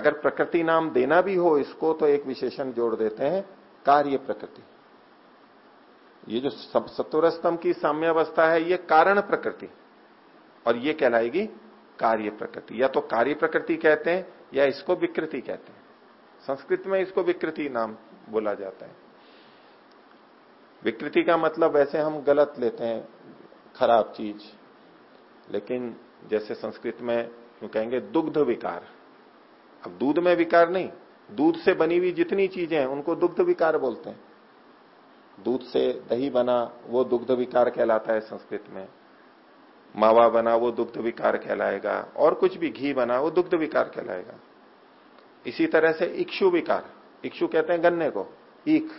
अगर प्रकृति नाम देना भी हो इसको तो एक विशेषण जोड़ देते हैं, कार्य प्रकृति। ये जो सत्वर स्तंभ की साम्यावस्था है, ये कारण प्रकृति। और ये कहलाएगी कार्य प्रकृति। या तो कार्य प्रकृति कहते हैं, या इसको विकृति कहते हैं। संस्कृत में इसको विकृति नाम बोला जाता है। विकृति का मतलब वैसे हम गलत लेते हैं, खराब चीज़। लेकिन जैसे संस्कृत में कहेंगे, दुग्ध विकार। अब दूध में विकार नहीं, दूध से बनी हुई जितनी चीज़ें हैं, उनको दुग्ध विकार बोलते हैं। दूध से दही बना, वो दुग्ध विकार कहलाता है संस्कृत में। मावा बना, वो दुग्ध विकार कहलाएगा। और कुछ भी, घी बना, वो दुग्ध विकार कहलाएगा। इसी तरह से इक्षु विकार। इक्षु कहते हैं गन्ने को, ईख।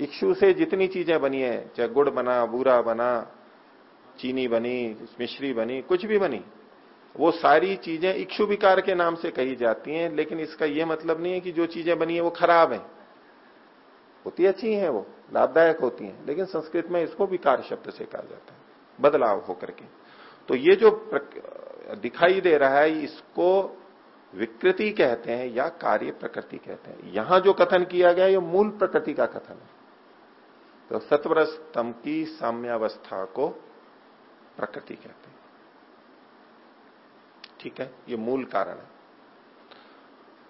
इक्षु से जितनी चीज़ें बनी है, चाहे गुड़ बना, बूरा बना, चीनी बनी, मिश्री बनी, कुछ भी बनी वो सारी चीज़ें इक्षु विकार के नाम से कही जाती हैं, लेकिन इसका यह मतलब नहीं है कि जो चीज़ें बनी है वो खराब है। होती अच्छी है वो, लाभदायक होती है, लेकिन संस्कृत में इसको विकार शब्द से कहा जाता है, बदलाव होकर के। तो ये जो दिखाई दे रहा है, इसको विकृति कहते हैं या कार्य प्रकृति कहते हैं। यहाँ जो कथन किया गया, ये मूल प्रकृति का कथन है। तो सत्वर स्तंभ की साम्यावस्था को प्रकृति कहते हैं। ठीक है? ये मूल कारण है।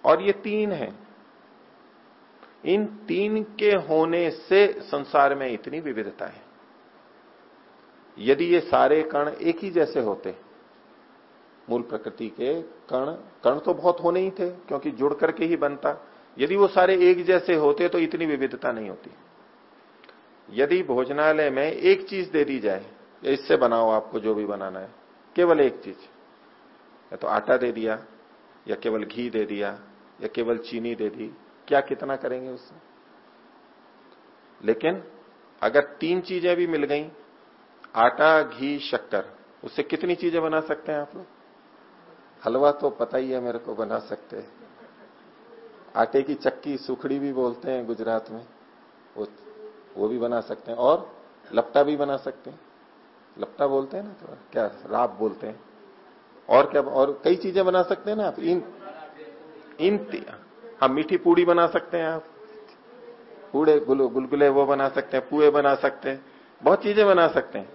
और ये तीन है। इन तीन के होने से संसार में इतनी विविधता है। यदि ये सारे कण एक ही जैसे होते, मूल प्रकृति के कण कण तो बहुत होने ही थे, क्योंकि जुड़ करके ही बनता। यदि वो सारे एक जैसे होते तो इतनी विविधता नहीं होती। यदि भोजनालय में एक चीज़ दे दी जाए, इससे बनाओ आपको जो भी बनाना है, केवल एक चीज़। या तो आटा दे दिया, या केवल घी दे दिया, या केवल चीनी दे दी, क्या कितना करेंगे उससे? लेकिन अगर तीन चीज़ें भी मिल गई, आटा, घी, शक्कर, उससे कितनी चीज़ें बना सकते हैं आप लोग? हलवा तो पता ही है मेरे को बना सकते हैं। आटे की चक्की, सुखड़ी भी बोलते हैं गुजरात में, वो वो भी बना सकते हैं और लपटा भी बना सकते हैं। लपटा बोलते हैं ना तो क्या राब बोलते हैं? और क्या, और कई चीज़ें बना सकते हैं ना आप? इन इन हाँ मीठी पूड़ी बना सकते हैं आप। पूड़े गुलगुले वो बना सकते हैं, पुए बना सकते हैं, बहुत चीज़ें बना सकते हैं।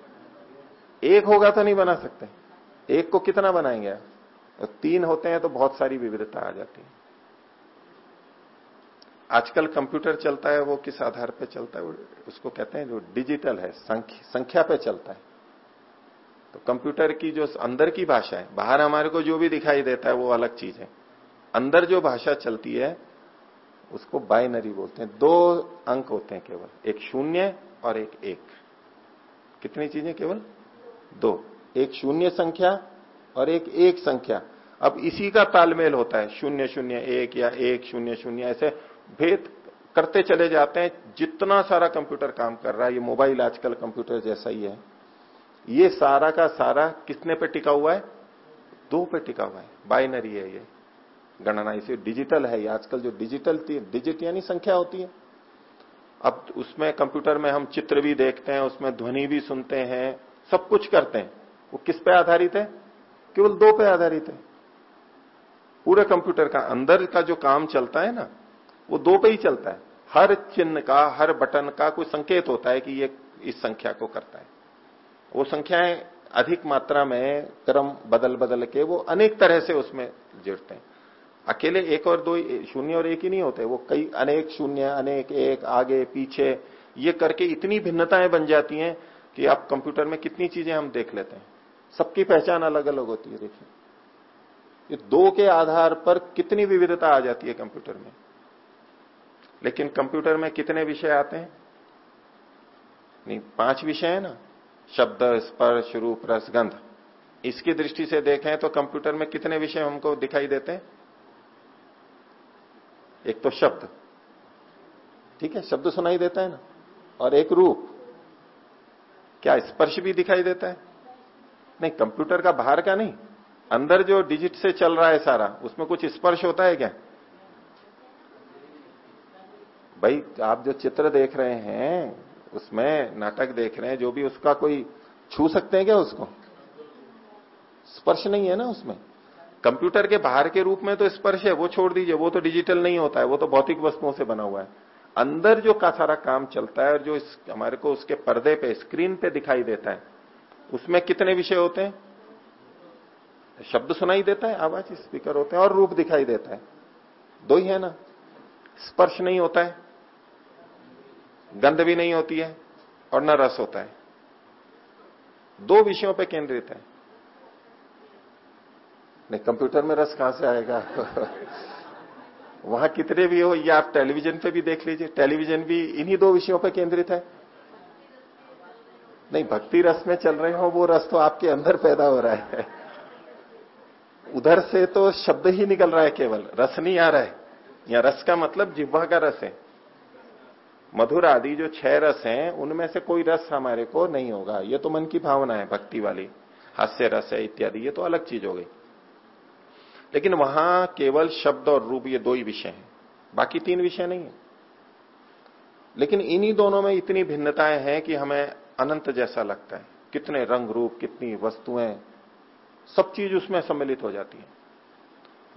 एक होगा तो नहीं बना सकते। एक को कितना बनाएँगे आप? तीन होते हैं तो बहुत सारी विविधता आ जाती है। आजकल कंप्यूटर चलता है, वो किस आधार पे चलता है? उसको कहते हैं जो डिजिटल है संख्या पे चलता है। तो कंप्यूटर की जो अंदर की भाषा है, बाहर हमारे को जो भी दिखाई देता है, वो अलग चीज़ है। अंदर जो भाषा चलती है, उसको बाइनरी बोलते हैं। दो अंक होते हैं केवल, एक शून्य और एक एक। कितनी चीज़ें केवल? दो। एक शून्य संख्या और एक एक संख्या। अब इसी का तालमेल होता है, शून्य शून्य एक या एक शून्य शून्य, ऐसे भेद करते चले जाते हैं। जितना सारा कंप्यूटर काम कर रहा है, ये मोबाइल आजकल कंप्यूटर जैसा ही है। ये सारा का सारा कितने पे टिका हुआ है? दो पे टिका हुआ है। बाइनरी है ये। गणना इसे डिजिटल है। ये आजकल जो डिजिटल डिजिट यानी संख्या होती है। अब उसमें कंप्यूटर में हम चित्र भी देखते हैं, उसमें ध्वनि भी सुनते हैं, सब कुछ करते हैं। वो किस पे आधारित है? केवल दो पे आधारित है। पूरे कंप्यूटर का अंदर का जो काम चलता है ना, वो दो पे ही चलता है। हर चिन्ह का, हर बटन का कोई संकेत होता है कि ये इस संख्या को करता है। वो संख्याएँ अधिक मात्रा में क्रम बदल बदल के वो अनेक तरह से उसमें जुड़ते हैं। अकेले एक और दो शून्य और एक ही नहीं होते, वो कई अनेक शून्य, अनेक एक, आगे, पीछे, ये करके इतनी भिन्नताएँ बन जाती हैं कि आप कंप्यूटर में कितनी चीज़ें हम देख लेते हैं। सबकी पहचान अलग अलग होती है, देखिए। ये दो के आधार पर कितनी विविधता आ जाती है कंप्यूटर में। लेकिन कंप्यूटर में कितने विषय आते हैं? नहीं, पाँच विषय है ना? शब्द, स्पर्श, रूप, रस, गंध। इसकी दृष्टि से देखें तो कंप्यूटर में कितने विषय हमको दिखाई देते हैं? एक तो शब्द। ठीक है, शब्द सुनाई देता है ना? और एक रूप। क्या स्पर्श भी दिखाई देता है? नहीं, कंप्यूटर का बाहर का नहीं। अंदर जो डिजिट से चल रहा है सारा, उसमें कुछ स्पर्श होता है क्या? भाई, आप जो चित्र देख रहे हैं उसमें नाटक देख रहे हैं जो भी उसका कोई छू सकते हैं क्या उसको? स्पर्श नहीं है ना उसमें। कंप्यूटर के बाहर के रूप में तो स्पर्श है वो छोड़ दीजिए वो तो डिजिटल नहीं होता है वो तो भौतिक वस्तुओं से बना हुआ है। अंदर जो का सारा काम चलता है और जो इस, हमारे को उसके पर्दे पे स्क्रीन पे दिखाई देता है उसमें कितने विषय होते हैं? शब्द सुनाई देता है आवाज़ स्पीकर होते हैं और रूप दिखाई देता है। दो ही है ना। स्पर्श नहीं होता है। गंध भी नहीं होती है और न रस होता है। दो विषयों पर केंद्रित है। नहीं, कंप्यूटर में रस कहाँ से आएगा? वहाँ कितने भी हो, या आप टेलीविज़न पे भी देख लीजिए। टेलीविज़न भी इन्हीं दो विषयों पर केंद्रित है। नहीं, भक्ति रस में चल रहे हो, वो रस तो आपके अंदर पैदा हो रहा है। उधर से तो शब्द ही निकल रहा है केवल। रस नहीं आ रहा है। या रस का मतलब जिह्वा का रस है। मधुर आदि जो छह रस हैं, उनमें से कोई रस हमारे को नहीं होगा। ये तो मन की भावना है, भक्ति वाली। हास्य रस है, इत्यादि। ये तो अलग चीज़ हो गई। लेकिन वहाँ केवल शब्द और रूप, ये दो ही विषय हैं। बाकी तीन विषय नहीं है। लेकिन इन्हीं दोनों में इतनी भिन्नताएँ हैं कि हमें अनंत जैसा लगता है। कितने रंग रूप, कितनी वस्तुएँ, सब चीज़ उसमें सम्मिलित हो जाती है।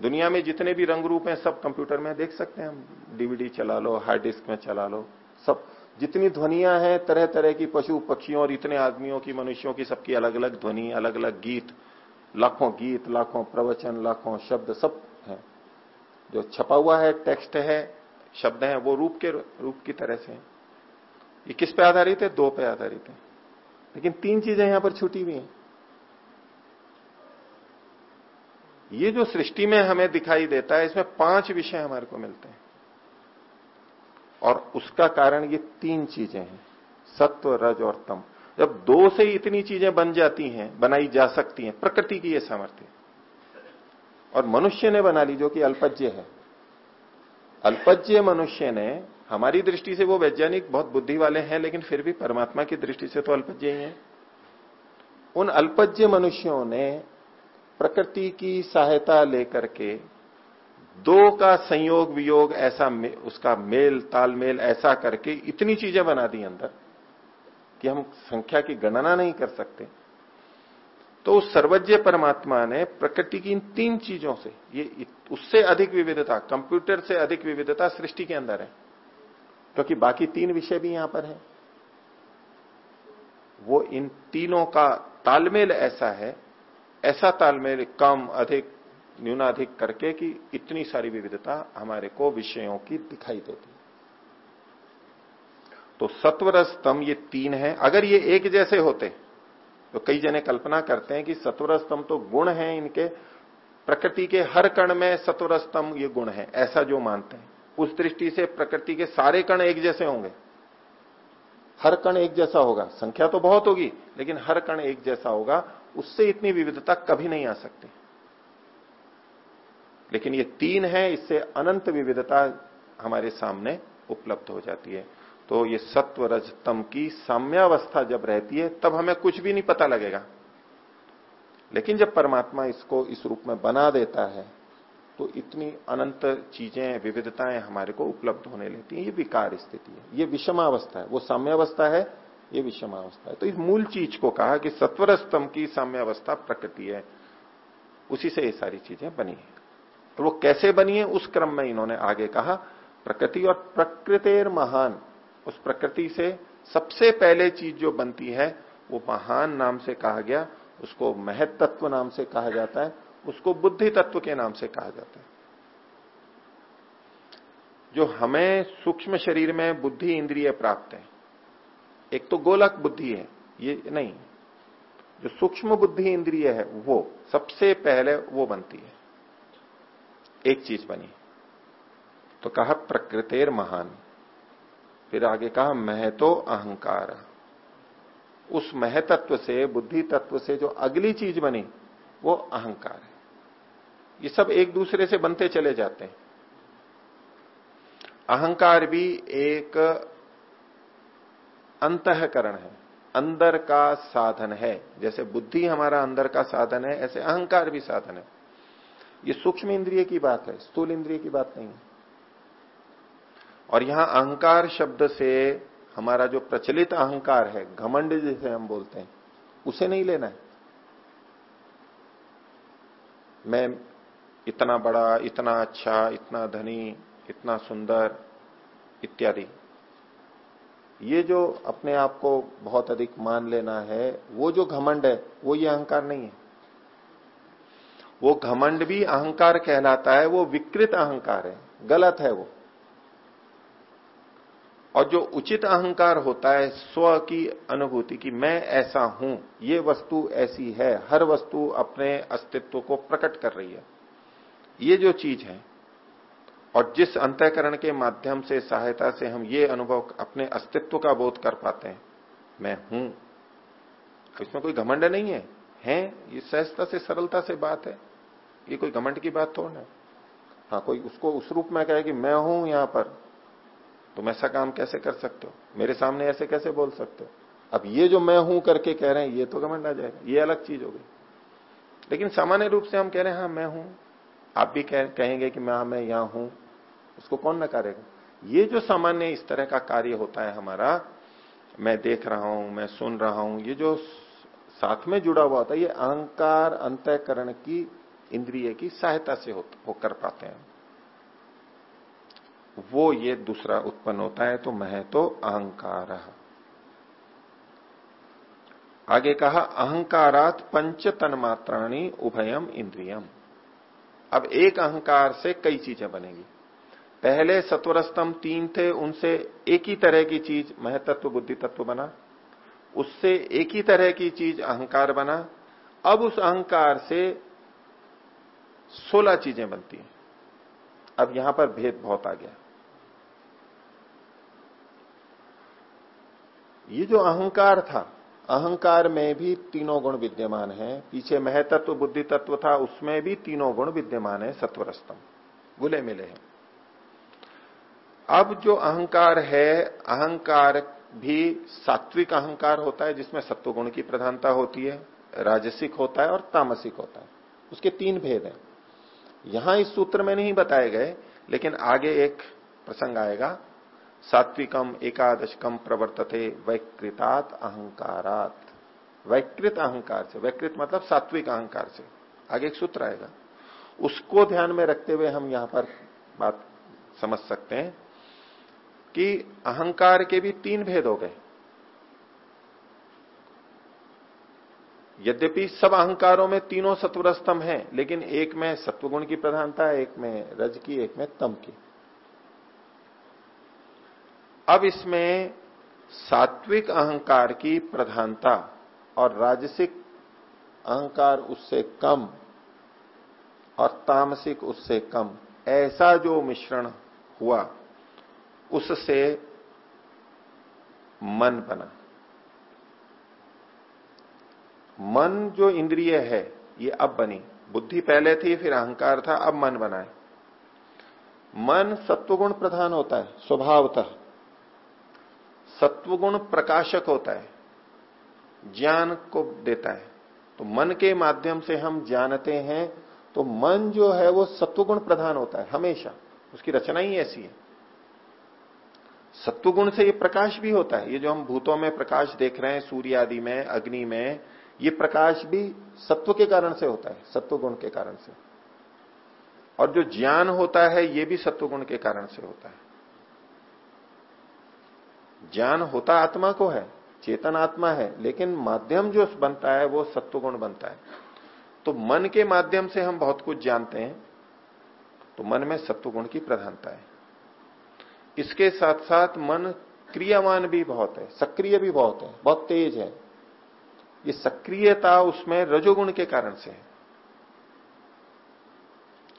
दुनिया में जितने भी रंग रूप हैं, सब कंप्यूटर में देख सकते हैं हम। डीवीडी चला लो, हार्ड डिस्क में चला लो। सब, जितनी ध्वनियाँ हैं तरह तरह की पशु पक्षियों और इतने आदमियों की, मनुष्यों की, सबकी अलग अलग ध्वनि अलग अलग गीत, लाखों गीत, लाखों प्रवचन, लाखों शब्द सब है। जो छपा हुआ है, टेक्स्ट है, शब्द है, वो रूप के, रूप की तरह से ये किस पे आधारित है? दो पे आधारित है। लेकिन तीन चीज़ें यहाँ पर छूटी हुई हैं। ये जो सृष्टि में हमें दिखाई देता है, इसमें पाँच विषय हमारे को मिलते हैं। और उसका कारण ये तीन चीज़ें हैं, सत्व, रज और तम। जब दो से इतनी चीज़ें बन जाती हैं, बनाई जा सकती हैं, प्रकृति की ये सामर्थ्य। और मनुष्य ने बना ली, जो कि अल्पज्य है। अल्पज्य मनुष्य ने, हमारी दृष्टि से वो वैज्ञानिक बहुत बुद्धि वाले हैं, लेकिन फिर भी परमात्मा की दृष्टि से तो अल्पज्य ही है। उन अल्पज्य मनुष्यों ने प्रकृति की सहायता लेकर के दो का संयोग वियोग ऐसा मे, उसका मेल तालमेल ऐसा करके इतनी चीज़ें बना दी अंदर कि हम संख्या की गणना नहीं कर सकते। तो उस सर्वज्ञ परमात्मा ने प्रकृति की इन तीन चीज़ों से ये उससे अधिक विविधता कंप्यूटर से अधिक विविधता सृष्टि के अंदर है। क्योंकि तो बाकी तीन विषय भी यहाँ पर है। वो इन तीनों का तालमेल ऐसा है ऐसा तालमेल कम अधिक न्यूनाधिक करके कि इतनी सारी विविधता हमारे को विषयों की दिखाई देती तो सत्वर स्तंभ ये तीन है। अगर ये एक जैसे होते तो कई जने कल्पना करते हैं कि सत्वर स्तंभ तो गुण है इनके। प्रकृति के हर कण में सत्वर स्तंभ ये गुण है, ऐसा जो मानते हैं। उस दृष्टि से प्रकृति के सारे कण एक जैसे होंगे। हर कण एक जैसा होगा। संख्या तो बहुत होगी, लेकिन हर कण एक जैसा होगा। उससे इतनी विविधता कभी नहीं आ सकती। लेकिन ये तीन है, इससे अनंत विविधता हमारे सामने उपलब्ध हो जाती है। तो ये सत्व रजतम की साम्यावस्था जब रहती है, तब हमें कुछ भी नहीं पता लगेगा। लेकिन जब परमात्मा इसको इस रूप में बना देता है तो इतनी अनंत चीज़ें, विविधताएँ हमारे को उपलब्ध होने लेती हैं। ये विकार स्थिति है। ये विषमावस्था है। वो साम्यावस्था है, ये विषमावस्था है। तो इस मूल चीज़ को कहा कि सत्वर स्तंभ की साम्यावस्था प्रकृति है। उसी से ये सारी चीज़ें बनी है। तो वो कैसे बनी है उस क्रम में इन्होंने आगे कहा, प्रकृति और प्रकृतिर महान। उस प्रकृति से सबसे पहले चीज़ जो बनती है, वो महान नाम से कहा गया, उसको महत तत्व नाम से कहा जाता है, उसको बुद्धि तत्व के नाम से कहा जाता है। जो हमें सूक्ष्म शरीर में बुद्धि, इंद्रिय प्राप्त है, एक तो गोलक बुद्धि है, ये नहीं, जो सूक्ष्म बुद्धि, इंद्रिय है, वो सबसे पहले वो बनती है। एक चीज़ बनी। तो कहा, प्रकृतिर महान। फिर आगे कहा, महतो अहंकार। उस महतत्व से बुद्धि तत्व से जो अगली चीज़ बनी, वो अहंकार है। ये सब एक दूसरे से बनते चले जाते हैं। अहंकार भी एक अंतकरण है। अंदर का साधन है। जैसे बुद्धि हमारा अंदर का साधन है, ऐसे अहंकार भी साधन है। ये सूक्ष्म इंद्रिय की बात है, स्थूल इंद्रिय की बात नहीं है। और यहाँ अहंकार शब्द से हमारा जो प्रचलित अहंकार है, घमंड जिसे हम बोलते हैं, उसे नहीं लेना है। मैं इतना बड़ा, इतना अच्छा इतना धनी, इतना सुंदर, इत्यादि। ये जो अपने आप को बहुत अधिक मान लेना है, वो जो घमंड है, वो ये अहंकार नहीं है। वो घमंड भी अहंकार कहलाता है, वो विकृत अहंकार है, गलत है वो। और जो उचित अहंकार होता है, स्व की अनुभूति की, मैं ऐसा हूँ, ये वस्तु ऐसी है, हर वस्तु अपने अस्तित्व को प्रकट कर रही है। ये जो चीज़ है, और जिस अंतकरण के माध्यम से, सहायता से हम ये अनुभव, अपने अस्तित्व का बोध कर पाते हैं, मैं हूँ। इसमें कोई घमंड नहीं है। हैं, ये सहजता से, सरलता से बात है। ये कोई घमंड की बात थोड़ा है कोई उसको उस रूप में कहे कि मैं हूँ यहाँ पर तुम ऐसा काम कैसे कर सकते हो? मेरे सामने ऐसे कैसे बोल सकते हो? अब ये जो मैं हूँ करके कह रहे हैं ये तो घमंड आ जाएगा। ये अलग चीज़ हो गई। लेकिन सामान्य रूप से हम कह रहे हैं हाँ मैं हूँ। आप भी कह, कहेंगे कि मैं हाँ मैं यहाँ हूँ। उसको कौन नकारेगा? ये जो सामान्य इस तरह का कार्य होता है हमारा मैं देख रहा हूँ मैं सुन रहा हूँ ये जो साथ में जुड़ा हुआ होता है ये अहंकार अंतकरण की इंद्रिय की सहायता से हो, हो कर पाते हैं। वो ये दूसरा उत्पन्न होता है तो मह तो अहंकार। आगे कहा अहंकारात पंच तन्मात्राणी उभयम इंद्रियम। अब एक अहंकार से कई चीज़ें बनेगी। पहले सत्वर सत्वरस्तम तीन थे उनसे एक ही तरह की चीज़ महतत्व बुद्धि तत्व बना। उससे एक ही तरह की चीज़ अहंकार बना। अब उस अहंकार से सोलह चीज़ें बनती हैं। अब यहाँ पर भेद बहुत आ गया ये जो अहंकार था, अहंकार में भी तीनों गुण विद्यमान है। पीछे महतत्व बुद्धि तत्व था, उसमें भी तीनों गुण विद्यमान है, सत्वरस्तम। गुले मिले हैं। अब जो अहंकार है, अहंकार भी सात्विक अहंकार होता है, जिसमें सत्व गुण की प्रधानता होती है, राजसिक होता है और तामसिक होता है। उसके तीन भेद हैं। यहाँ इस सूत्र में नहीं बताए गए, लेकिन आगे एक प्रसंग आएगा। सात्विकम एकादशकम प्रवर्तते वैकृतात अहंकारात। वैकृत अहंकार से, वैकृत मतलब सात्विक अहंकार से। आगे एक सूत्र आएगा। उसको ध्यान में रखते हुए हम यहाँ पर बात समझ सकते हैं कि अहंकार के भी तीन भेद हो गए। यद्यपि सब अहंकारों में तीनों सत्वरस्तम है, लेकिन एक में सत्वगुण की प्रधानता है एक में रज की, एक में तम की। अब इसमें सात्विक अहंकार की प्रधानता और राजसिक अहंकार उससे कम और तामसिक उससे कम, ऐसा जो मिश्रण हुआ, उससे मन बना। मन जो इंद्रिय है, ये अब बनी। बुद्धि पहले थी, फिर अहंकार था, अब मन बना है। मन सत्वगुण प्रधान होता है, स्वभावतः। सत्वगुण प्रकाशक होता है, ज्ञान को देता है। तो मन के माध्यम से हम जानते हैं तो मन जो है, वो सत्वगुण प्रधान होता है, हमेशा। उसकी रचना ही ऐसी है। सत्वगुण से ये प्रकाश भी होता है। ये जो हम भूतों में प्रकाश देख रहे हैं, सूर्य आदि में, अग्नि में ये प्रकाश भी सत्व के कारण से होता है, सत्व गुण के कारण से। और जो ज्ञान होता है, ये भी सत्व गुण के कारण से होता है। ज्ञान होता आत्मा को है, चेतन आत्मा है, लेकिन माध्यम जो बनता है, वो सत्व गुण बनता है। तो मन के माध्यम से हम बहुत कुछ जानते हैं तो मन में सत्वगुण की प्रधानता है। इसके साथ साथ मन क्रियावान भी बहुत है, सक्रिय भी बहुत है, बहुत तेज है। ये सक्रियता उसमें रजोगुण के कारण से है।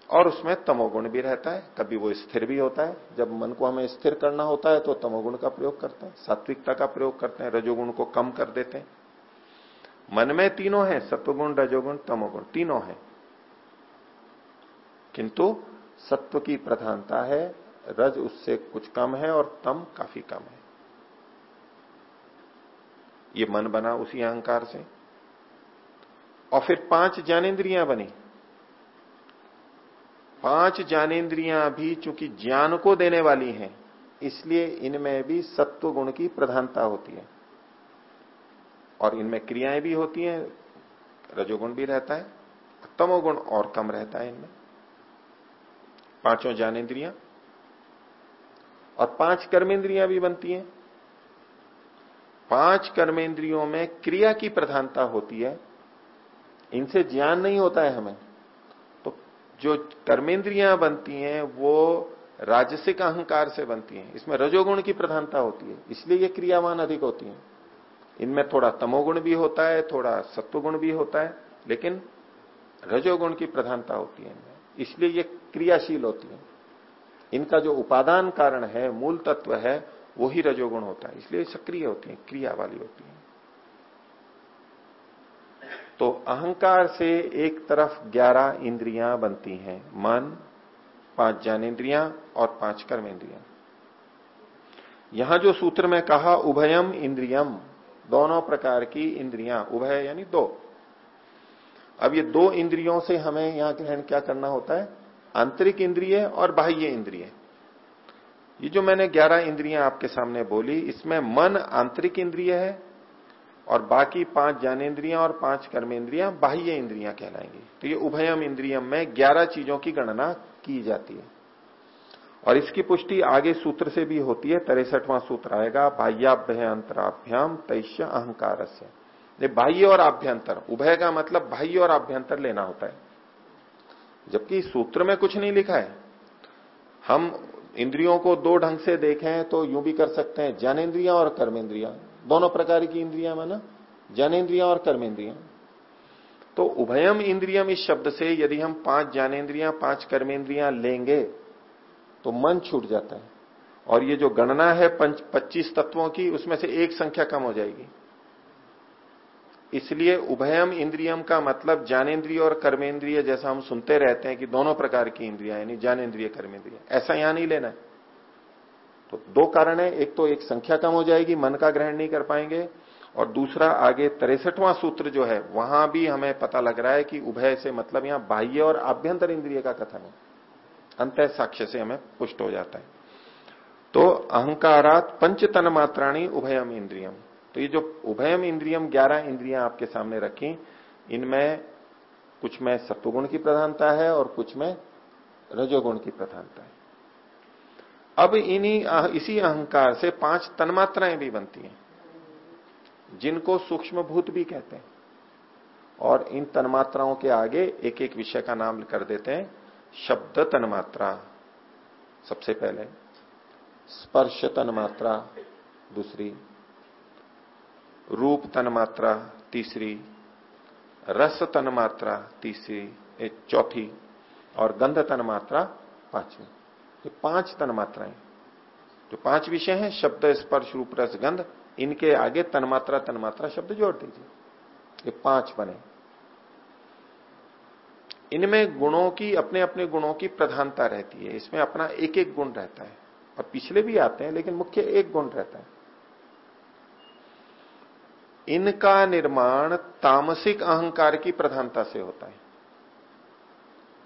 और उसमें तमोगुण भी रहता है कभी वो स्थिर भी होता है। जब मन को हमें स्थिर करना होता है तो तमोगुण का प्रयोग करते हैं, सात्विकता का प्रयोग करते हैं, रजोगुण को कम कर देते हैं। मन में तीनों है, सत्वगुण, रजोगुण, तमोगुण, तीनों है। किंतु सत्व की प्रधानता है, रज उससे कुछ कम है और तम काफ़ी कम है। ये मन बना उसी अहंकार से। और फिर पाँच ज्ञानेन्द्रियाँ बनी। पाँच ज्ञानेन्द्रियाँ भी चूँकि ज्ञान को देने वाली हैं, इसलिए इनमें भी सत्व गुण की प्रधानता होती है। और इनमें क्रियाएँ भी होती हैं, रजोगुण भी रहता है तमोगुण और कम रहता है इनमें। पाँचों ज्ञानेन्द्रियाँ। और पाँच कर्मेंद्रियाँ भी बनती हैं। पाँच कर्मेंद्रियों में क्रिया की प्रधानता होती है। इनसे ज्ञान नहीं होता है हमें। तो जो कर्मेंद्रियाँ बनती हैं, वो राजसिक अहंकार से बनती हैं। इसमें रजोगुण की प्रधानता होती है, इसलिए ये क्रियावान अधिक होती हैं। इनमें थोड़ा तमोगुण भी होता है, थोड़ा सत्वगुण भी होता है, लेकिन रजोगुण की प्रधानता होती है इनमें। इसलिए ये क्रियाशील होती है। इनका जो उपादान कारण है, मूल तत्व है वो ही रजोगुण होता है, इसलिए सक्रिय होती है, क्रिया वाली होती है। तो अहंकार से एक तरफ़ ग्यारह इंद्रियाँ बनती हैं, मन, पाँच ज्ञानेन्द्रियाँ और पाँच कर्मेंद्रियाँ यहाँ जो सूत्र में कहा, उभयम इंद्रियम, दोनों प्रकार की इंद्रियाँ, उभय यानी दो। अब ये दो इंद्रियों से हमें यहाँ ग्रहण क्या करना होता है? आंतरिक इंद्रिय और बाह्य इंद्रिय। ये जो मैंने ग्यारह इंद्रियाँ आपके सामने बोली, इसमें मन आंतरिक इंद्रिय है और बाकी पाँच ज्ञानेन्द्रियाँ और पाँच कर्मेंद्रियाँ बाह्य इंद्रियाँ कहलाएँगी। तो ये उभयम इंद्रियम में ग्यारह चीज़ों की गणना की जाती है। और इसकी पुष्टि आगे सूत्र से भी होती है, तिरसठवां सूत्र आएगा बाह्याभ्य अंतराभ्याम तैश्य अहंकार से बाह्य और आभ्यंतर, उभय का मतलब बाह्य और आभ्यंतर लेना होता है। जबकि सूत्र में कुछ नहीं लिखा है। हम इंद्रियों को दो ढंग से देखें तो यूँ भी कर सकते हैं ज्ञानेन्द्रिया और कर्मेंद्रिया। दोनों प्रकार की इंद्रिया माना ज्ञानेन्द्रिया और कर्मेंद्रिया। तो उभयम इंद्रियम इस शब्द से यदि हम पाँच ज्ञानेन्द्रिया पाँच कर्मेंद्रिया लेंगे तो मन छूट जाता है। और ये जो गणना है पंच, पच्चीस तत्वों की, उसमें से एक संख्या कम हो जाएगी। इसलिए उभयम इंद्रियम का मतलब ज्ञानेन्द्रिय और कर्मेंद्रिय जैसा हम सुनते रहते हैं कि दोनों प्रकार की इंद्रिया, यानी ज्ञानेन्द्रिय, कर्मेंद्रिय। ऐसा यहाँ नहीं लेना है। तो दो कारण है। एक तो एक संख्या कम हो जाएगी, मन का ग्रहण नहीं कर पाएँगे, और दूसरा आगे तिरसठवां सूत्र जो है, वहाँ भी हमें पता लग रहा है कि उभय से मतलब यहाँ बाह्य और आभ्यंतर इंद्रिय का कथन है। अंत साक्ष्य से हमें पुष्ट हो जाता है। तो अहंकारात पंच तन मात्राणी उभयम इंद्रियम। तो ये जो उभयम इंद्रियम, ग्यारह इंद्रियाँ आपके सामने रखी, इनमें कुछ में सत्वगुण की प्रधानता है और कुछ में रजोगुण की प्रधानता है। अब इन्हीं इसी अहंकार से पाँच तन्मात्राएँ भी बनती हैं, जिनको सूक्ष्म भूत भी कहते हैं। और इन तन्मात्राओं के आगे एक एक विषय का नाम कर देते हैं, शब्द तन्मात्रा। सबसे पहले स्पर्श तन्मात्रा, दूसरी रूप तन मात्रा तीसरी, रस तन मात्रा तीसरी चौथी, और गंध तन मात्रा पांचवी। ये पाँच तन्मात्राएँ जो पाँच विषय हैं, शब्द, स्पर्श, रूप, रस, गंध, इनके आगे तन्मात्रा तन्मात्रा शब्द जोड़ दीजिए। ये पाँच बने। इनमें गुणों की अपने अपने गुणों की प्रधानता रहती है। इसमें अपना एक एक गुण रहता है। और पिछले भी आते हैं, लेकिन मुख्य एक गुण रहता है। इनका निर्माण तामसिक अहंकार की प्रधानता से होता है।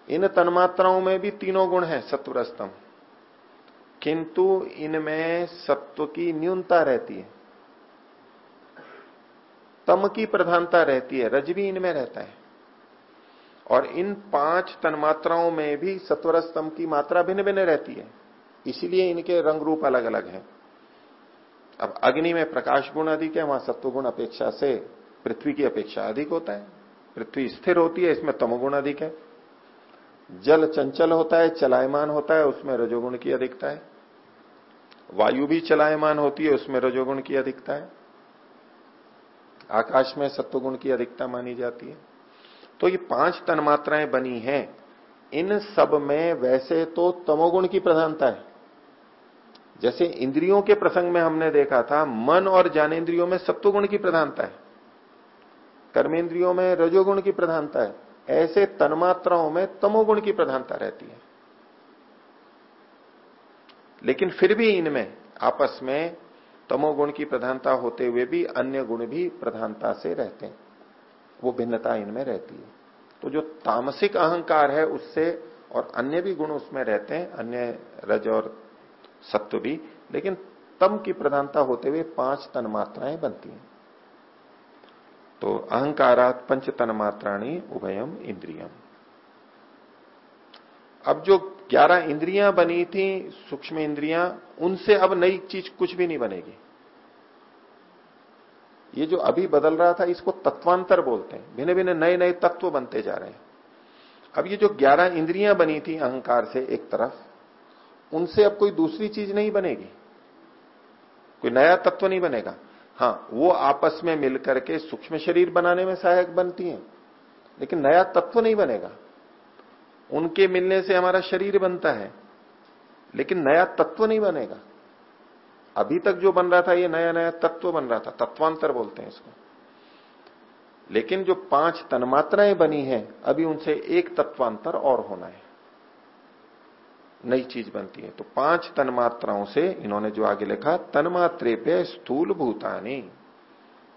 इन तन्मात्राओं में भी तीनों गुण हैं, सत्वरस्तम। किंतु इनमें सत्व की न्यूनता रहती है। तम की प्रधानता रहती है, रज भी इनमें रहता है। और इन पाँच तन्मात्राओं में भी सत्वर स्तंभ की मात्रा भिन्न भिन्न रहती है। इसीलिए इनके रंग रूप अलग अलग हैं। अब अग्नि में प्रकाश गुण अधिक है, वहाँ सत्व गुण अपेक्षा से पृथ्वी की अपेक्षा अधिक होता है। पृथ्वी स्थिर होती है, इसमें तमोगुण अधिक है। जल चंचल होता है, चलायमान होता है, उसमें रजोगुण की अधिकता है। वायु भी चलायमान होती है, उसमें रजोगुण की अधिकता है। आकाश में सत्वगुण की अधिकता मानी जाती है। तो ये पाँच तन्मात्राएँ बनी हैं। इन सब में वैसे तो तमोगुण की प्रधानता है। जैसे इंद्रियों के प्रसंग में हमने देखा था, मन और ज्ञानेन्द्रियों में सत्वगुण की प्रधानता है। कर्मेंद्रियों में रजोगुण की प्रधानता है। ऐसे तन्मात्राओं में तमोगुण की प्रधानता रहती है। लेकिन फिर भी इनमें, आपस में तमोगुण की प्रधानता होते हुए भी अन्य गुण भी प्रधानता से रहते हैं। वो भिन्नता इनमें रहती है। तो जो तामसिक अहंकार है उससे और अन्य भी गुण उसमें रहते हैं, अन्य रज और सत्व भी, लेकिन तम की प्रधानता होते हुए पाँच तन मात्राएँ बनती हैं। तो अहंकारात पंच तन मात्राणी उभयम इंद्रियम। अब जो ग्यारह इंद्रियाँ बनी थी, सूक्ष्म इंद्रियाँ, उनसे अब नई चीज़ कुछ भी नहीं बनेगी। ये जो अभी बदल रहा था, इसको तत्वांतर बोलते हैं। भिन्न भिन्न नए नए तत्व बनते जा रहे हैं। अब ये जो ग्यारह इंद्रियाँ बनी थी, अहंकार से एक तरफ़ उनसे अब कोई दूसरी चीज़ नहीं बनेगी। कोई नया तत्व नहीं बनेगा। हाँ वो आपस में मिलकर के सूक्ष्म शरीर बनाने में सहायक बनती हैं, लेकिन नया तत्व नहीं बनेगा। उनके मिलने से हमारा शरीर बनता है, लेकिन नया तत्व नहीं बनेगा। अभी तक जो बन रहा था, ये नया नया तत्व बन रहा था, तत्वांतर बोलते हैं इसको। लेकिन जो पाँच तन्मात्राएँ बनी हैं, अभी उनसे एक तत्वांतर और होना है। नई चीज़ बनती है। तो पाँच तन्मात्राओं से इन्होंने जो आगे लिखा, तन्मात्रे पे स्थूल भूतानी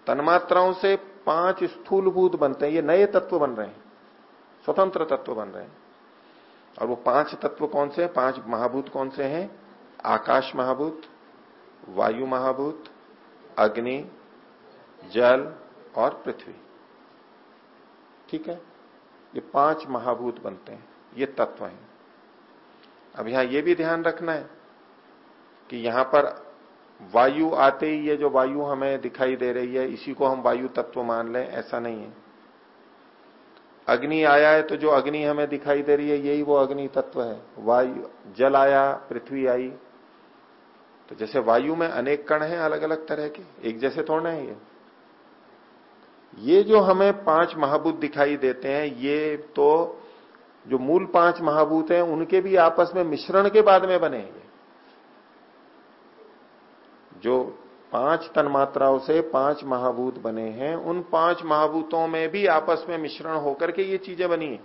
तन्मात्राओं से पाँच स्थूल भूत बनते हैं। ये नए तत्व बन रहे हैं। स्वतंत्र तत्व बन रहे हैं। और वो पाँच तत्व कौन से हैं? पाँच महाभूत कौन से हैं? आकाश महाभूत, वायु महाभूत, अग्नि, जल और पृथ्वी। ठीक है? ये पाँच महाभूत बनते हैं। ये तत्व हैं। अब यहाँ ये भी ध्यान रखना है कि यहाँ पर वायु आते ही ये जो वायु हमें दिखाई दे रही है, इसी को हम वायु तत्व मान लें, ऐसा नहीं है। अग्नि आया है तो जो अग्नि हमें दिखाई दे रही है, यही वो अग्नि तत्व है। वायु, जल आया, पृथ्वी आई। तो जैसे वायु में अनेक कण हैं अलग अलग तरह के, एक जैसे थोड़ा है। ये ये जो हमें पाँच महाभूत दिखाई देते हैं, ये तो जो मूल पाँच महाभूत हैं, उनके भी आपस में मिश्रण के बाद में बने ये जो पाँच तन्मात्राओं से पाँच महाभूत बने हैं, उन पाँच महाभूतों में भी आपस में मिश्रण होकर के ये चीज़ें बनी है।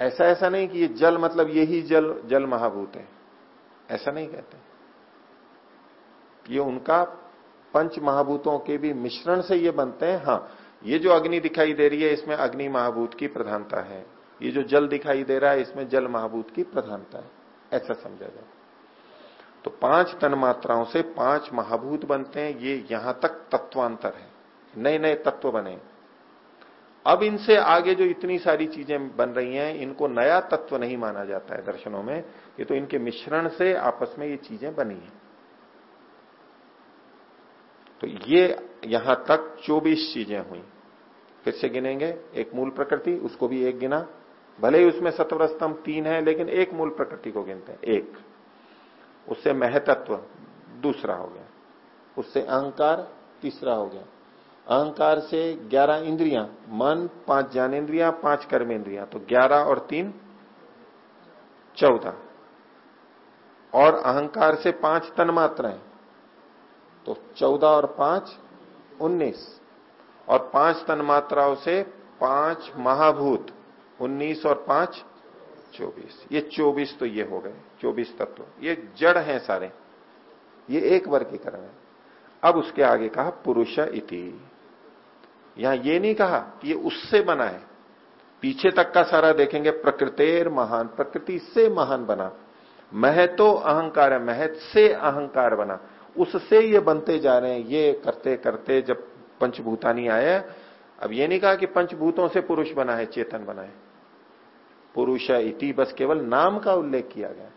ऐसा ऐसा नहीं कि ये जल मतलब यही जल जल महाभूत है। ऐसा नहीं कहते। ये उनका पंच महाभूतों के भी मिश्रण से ये बनते हैं। हाँ ये जो अग्नि दिखाई दे रही है, इसमें अग्नि महाभूत की प्रधानता है। ये जो जल दिखाई दे रहा है, इसमें जल महाभूत की प्रधानता है। ऐसा समझा जाए। तो पाँच तन मात्राओं से पाँच महाभूत बनते हैं, ये यहाँ तक तत्वांतर है। नए नए तत्व बने। अब इनसे आगे जो इतनी सारी चीज़ें बन रही हैं, इनको नया तत्व नहीं माना जाता है दर्शनों में। ये तो इनके मिश्रण से आपस में ये चीज़ें बनी है। तो ये यहाँ तक 24 चीज़ें हुई। फिर से गिनेंगे, एक मूल प्रकृति, उसको भी एक गिना। भले ही उसमें सत्वर स्तंभ तीन है, लेकिन एक मूल प्रकृति को गिनते हैं, एक। उससे महतत्व दूसरा हो गया। उससे अहंकार तीसरा हो गया। अहंकार से ग्यारह इंद्रियाँ, मन, पाँच ज्ञानेन्द्रिया पाँच कर्मेंद्रिया तो ग्यारह और तीन, चौदह। और अहंकार से पाँच तन्मात्राएँ तो चौदह और पाँच, उन्नीस। और पाँच तन मात्राओं से पाँच महाभूत, उन्नीस और पाँच चौबीस। ये चौबीस तो ये हो गए, चौबीस तत्व। ये जड़ हैं सारे। ये एक वर्गीकरण है। अब उसके आगे कहा, पुरुष इति। यहाँ ये नहीं कहा कि ये उससे बना है। पीछे तक का सारा देखेंगे, प्रकृतेर महान, प्रकृति से महान बना। महतो अहंकार है, महत से अहंकार बना। उससे ये बनते जा रहे हैं, ये करते करते जब पंचभूतानी आए अब ये नहीं कहा कि पंचभूतों से पुरुष बना है, चेतन बना है। पुरुष इति बस केवल नाम का उल्लेख किया गया।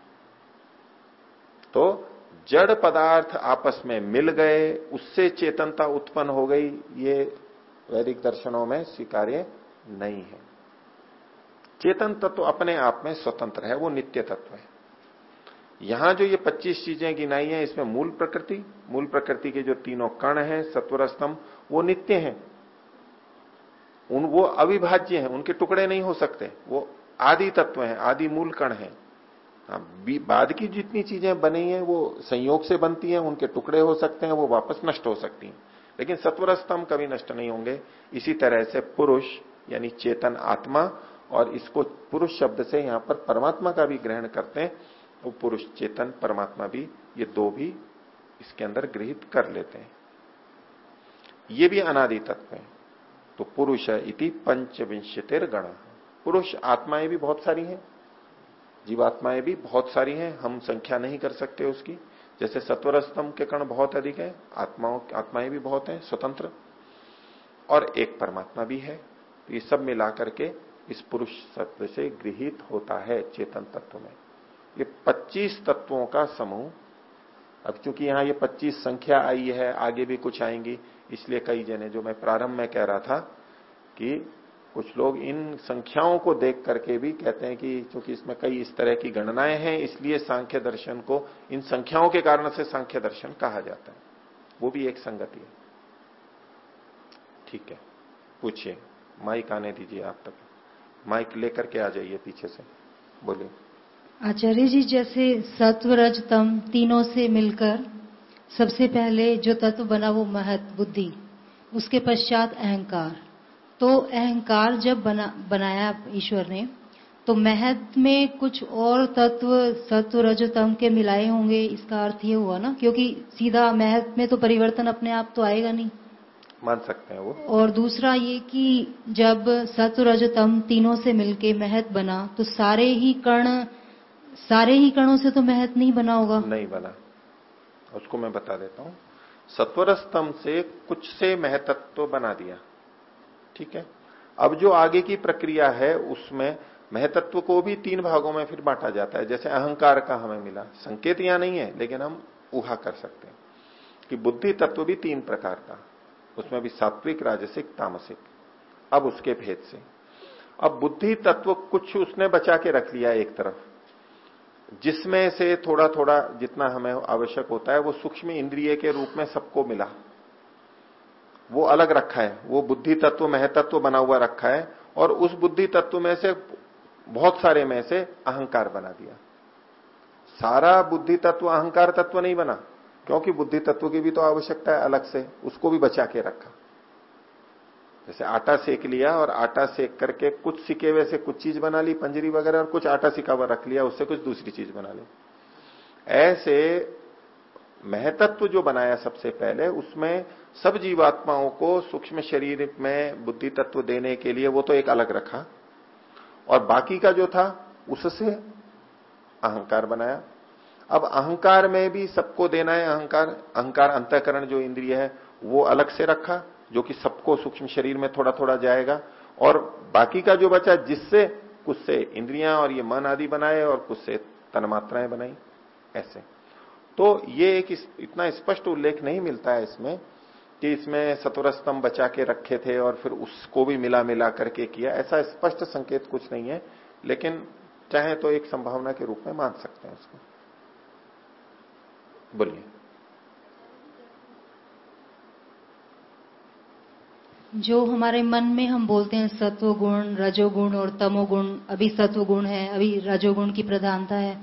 तो जड़ पदार्थ आपस में मिल गए, उससे चेतनता उत्पन्न हो गई। ये वैदिक दर्शनों में स्वीकार्य नहीं है। चेतन तत्व अपने आप में स्वतंत्र है, वो नित्य तत्व है। यहाँ जो ये 25 चीज़ें गिनाई हैं इसमें मूल प्रकृति मूल प्रकृति के जो तीनों कण हैं सत्वर स्तंभ वो नित्य हैं। उन वो अविभाज्य हैं उनके टुकड़े नहीं हो सकते। वो आदि तत्व हैं आदि मूल कण हैं। हाँ, बाद की जितनी चीज़ें बनी हैं वो संयोग से बनती हैं उनके टुकड़े हो सकते हैं वो वापस नष्ट हो सकती हैं। लेकिन सत्वर स्तंभ कभी नष्ट नहीं होंगे। इसी तरह से पुरुष यानी चेतन आत्मा और इसको पुरुष शब्द से यहाँ पर परमात्मा का भी ग्रहण करते हैं। वो पुरुष चेतन, परमात्मा भी, ये दो भी इसके अंदर गृहित कर लेते हैं। ये भी अनादि तत्व है। तो पुरुष इति पंचविंशतिर गण। पुरुष आत्माएँ भी बहुत सारी हैं, जीवात्माएँ भी बहुत सारी हैं, हम संख्या नहीं कर सकते उसकी। जैसे सत्वर स्तंभ के कण बहुत अधिक है, आत्माओं, आत्माएँ भी बहुत हैं, स्वतंत्र। और एक परमात्मा भी है तो ये सब मिलाकर के इस पुरुष सत्व से गृहित होता है, चेतन तत्व में। ये 25 तत्वों का समूह। अब चूँकि यहाँ ये 25 संख्या आई है, आगे भी कुछ आएँगी, इसलिए कई जने जो मैं प्रारंभ में कह रहा था कि कुछ लोग इन संख्याओं को देख करके भी कहते हैं कि चूँकि इसमें कई इस तरह की गणनाएँ हैं, इसलिए सांख्य दर्शन को इन संख्याओं के कारण से सांख्य दर्शन कहा जाता है। वो भी एक संगति है। ठीक है, पूछिए। माइक आने दीजिए आप तक। माइक लेकर के आ जाइए पीछे से। बोलिए। आचार्य जी जैसे सत्व रज तम तीनों से मिलकर सबसे पहले जो तत्व बना वो महत बुद्धि उसके पश्चात अहंकार। तो अहंकार जब बना बनाया ईश्वर ने तो महत में कुछ और तत्व सत्व रजतम के मिलाए होंगे इसका अर्थ ये हुआ ना क्योंकि सीधा महत में तो परिवर्तन अपने आप तो आएगा नहीं। मान सकते हैं वो। और दूसरा ये कि जब सत्व रजतम तीनों से मिलके महत बना तो सारे ही कण सारे ही कणों से तो महत नहीं बना होगा। नहीं बना। उसको मैं बता देता हूँ। सत्वर स्तंभ से कुछ से महतत्व बना दिया। ठीक है? अब जो आगे की प्रक्रिया है, उसमें महतत्व को भी तीन भागों में फिर बांटा जाता है। जैसे अहंकार का हमें मिला। संकेत यहाँ नहीं है, लेकिन हम उहा कर सकते हैं कि बुद्धि तत्व भी तीन प्रकार का। उसमें भी सात्विक, राजसिक, तामसिक। अब उसके भेद से। अब बुद्धि तत्व कुछ उसने बचा के रख लिया एक तरफ़। जिसमें से थोड़ा थोड़ा जितना हमें आवश्यक होता है, वो सूक्ष्म इंद्रिय के रूप में सबको मिला। वो अलग रखा है। वो बुद्धि तत्व महतत्व बना हुआ रखा है और उस बुद्धि तत्व में से बहुत सारे में से अहंकार बना दिया। सारा बुद्धि तत्व अहंकार तत्व नहीं बना, क्योंकि बुद्धि तत्व की भी तो आवश्यकता है अलग से, उसको भी बचा के रखा। जैसे आटा सेक लिया और आटा सेक करके कुछ सिके हुए से कुछ चीज़ बना ली, पंजरी वगैरह और कुछ आटा सिका हुआ रख लिया, उससे कुछ दूसरी चीज़ बना ली। ऐसे महतत्व जो बनाया सबसे पहले, उसमें सब जीवात्माओं को सूक्ष्म शरीर में बुद्धि तत्व देने के लिए वो तो एक अलग रखा। और बाकी का जो था, उससे अहंकार बनाया। अब अहंकार में भी सबको देना है, अहंकार अहंकार अंतकरण जो इंद्रिय है, वो अलग से रखा, जो कि सबको सूक्ष्म शरीर में थोड़ा थोड़ा जाएगा। और बाकी का जो बचा, जिससे कुछ से इंद्रियाँ और ये मन आदि बनाए और कुछ से तनमात्राएँ बनाई, ऐसे। तो ये एक इतना स्पष्ट उल्लेख नहीं मिलता है इसमें, कि इसमें सतुर स्तंभ बचा के रखे थे और फिर उसको भी मिला मिला करके किया। ऐसा स्पष्ट संकेत कुछ नहीं है, लेकिन चाहे तो एक संभावना के रूप में मान सकते हैं उसको। बोलिए। जो हमारे मन में हम बोलते हैं सत्व गुण रजोगुण और तमोगुण अभी सत्व गुण है अभी रजोगुण की प्रधानता है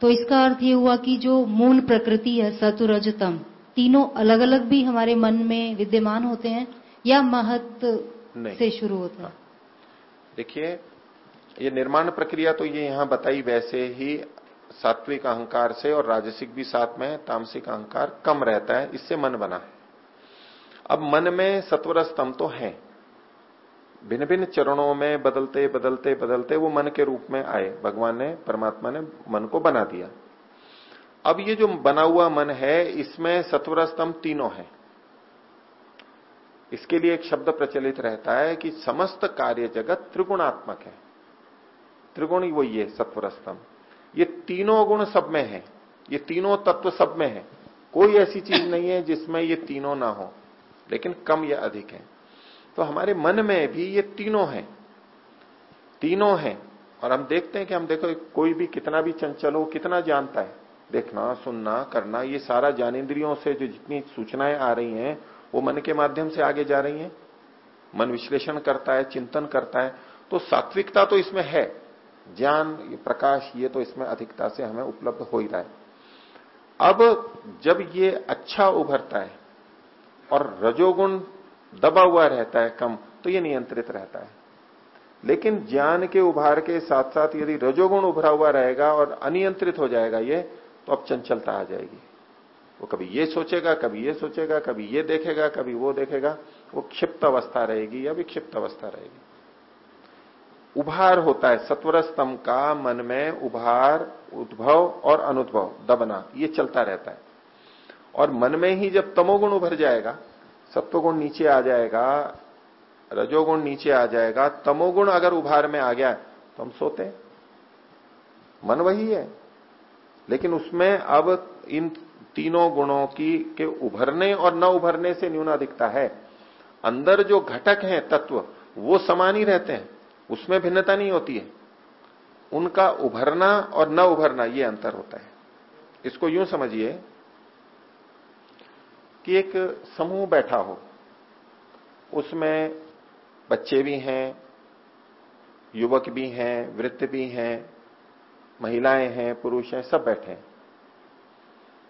तो इसका अर्थ ये हुआ कि जो मूल प्रकृति है सत्व रजतम तीनों अलग अलग भी हमारे मन में विद्यमान होते हैं या महत्व से शुरू होते हैं। देखिए ये निर्माण प्रक्रिया तो ये यहाँ बताई वैसे ही सात्विक अहंकार से और राजसिक भी साथ में है, तामसिक अहंकार कम रहता है, इससे मन बना है। अब मन में सत्वर स्तंभ तो है। भिन्न भिन्न चरणों में बदलते बदलते बदलते वो मन के रूप में आए। भगवान ने, परमात्मा ने मन को बना दिया। अब ये जो बना हुआ मन है, इसमें सत्वर स्तंभ तीनों है। इसके लिए एक शब्द प्रचलित रहता है कि समस्त कार्य जगत त्रिगुणात्मक है। त्रिगुण वो ये सत्वर स्तंभ ये तीनों गुण सब में है। ये तीनों तत्व सब में है। कोई ऐसी चीज़ नहीं है जिसमें ये तीनों ना हो लेकिन कम या अधिक है। तो हमारे मन में भी ये तीनों हैं। तीनों हैं। और हम देखते हैं कि हम देखो कोई भी कितना भी चंचल हो कितना जानता है। देखना सुनना करना ये सारा ज्ञानेन्द्रियों से जो जितनी सूचनाएँ आ रही हैं वो मन के माध्यम से आगे जा रही हैं। मन विश्लेषण करता है चिंतन करता है। तो सात्विकता तो इसमें है। ज्ञान प्रकाश, ये तो इसमें अधिकता से हमें उपलब्ध हो ही रहा है। अब जब ये अच्छा उभरता है और रजोगुण दबा हुआ रहता है कम तो ये नियंत्रित रहता है। लेकिन ज्ञान के उभार के साथ साथ यदि रजोगुण उभरा हुआ रहेगा और अनियंत्रित हो जाएगा ये तो अब चंचलता आ जाएगी। वो कभी ये सोचेगा, कभी ये सोचेगा, कभी ये देखेगा, कभी वो देखेगा, वो क्षिप्त अवस्था रहेगी या विक्षिप्त अवस्था रहेगी। उभार होता है सत्वर स्तंभ का मन में उभार, उद्भव और अनुद्भव, दबना, ये चलता रहता है। और मन में ही जब तमोगुण उभर जाएगा, सत्वगुण नीचे आ जाएगा, रजोगुण नीचे आ जाएगा, तमोगुण अगर उभार में आ गया तो हम सोते हैं। मन वही है। लेकिन उसमें अब इन तीनों गुणों की, के उभरने और न उभरने से न्यूना दिखता है। अंदर जो घटक हैं तत्व, वो समान ही रहते हैं। उसमें भिन्नता नहीं होती है। उनका उभरना और न उभरना, ये अंतर होता है। इसको यूँ समझिए कि एक समूह बैठा हो, उसमें बच्चे भी हैं, युवक भी हैं वृत्त भी हैं, महिलाएँ हैं, पुरुष हैं, सब बैठे हैं।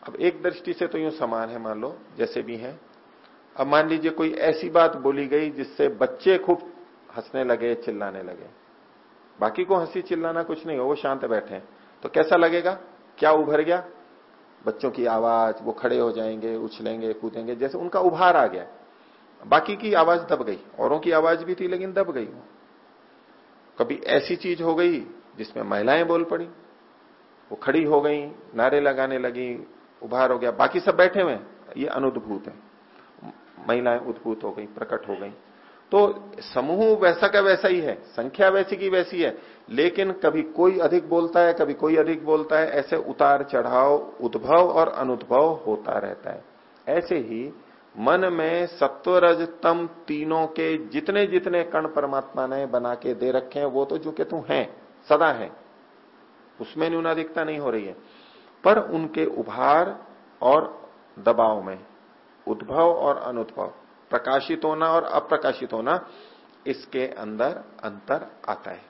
अब एक दृष्टि से तो यूँ समान है, मान लो, जैसे भी हैं। अब मान लीजिए कोई ऐसी बात बोली गई जिससे बच्चे खूब हंसने लगे, चिल्लाने लगे। बाकी को हँसी चिल्लाना कुछ नहीं हो वो शांत बैठे। तो कैसा लगेगा? क्या उभर गया? बच्चों की आवाज़, वो खड़े हो जाएँगे, उछलेंगे, कूदेंगे, जैसे उनका उभार आ गया। बाकी की आवाज़ दब गई, औरों की आवाज़ भी थी, लेकिन दब गई कभी ऐसी चीज़ हो गई जिसमें महिलाएँ बोल पड़ी। वो खड़ी हो गई, नारे लगाने लगी, उभार हो गया। बाकी सब बैठे हुए ये अनुद्भूत है। महिलाएँ उद्भूत हो गई, प्रकट हो गई। तो समूह वैसा का वैसा ही है, संख्या वैसी की वैसी है, लेकिन कभी कोई अधिक बोलता है, कभी कोई अधिक बोलता है, ऐसे उतार चढ़ाव, उद्भव और अनुद्भव होता रहता है। ऐसे ही मन में सत्वरज तम तीनों के जितने जितने कण परमात्मा ने बना के दे रखे हैं, वो तो जो के तू है, सदा है, उसमें न्यूनाधिकता नहीं हो रही है। पर उनके उभार और दबाव में, उद्भव और अनुद्भव प्रकाशित होना और अप्रकाशित होना इसके अंदर अंतर आता है।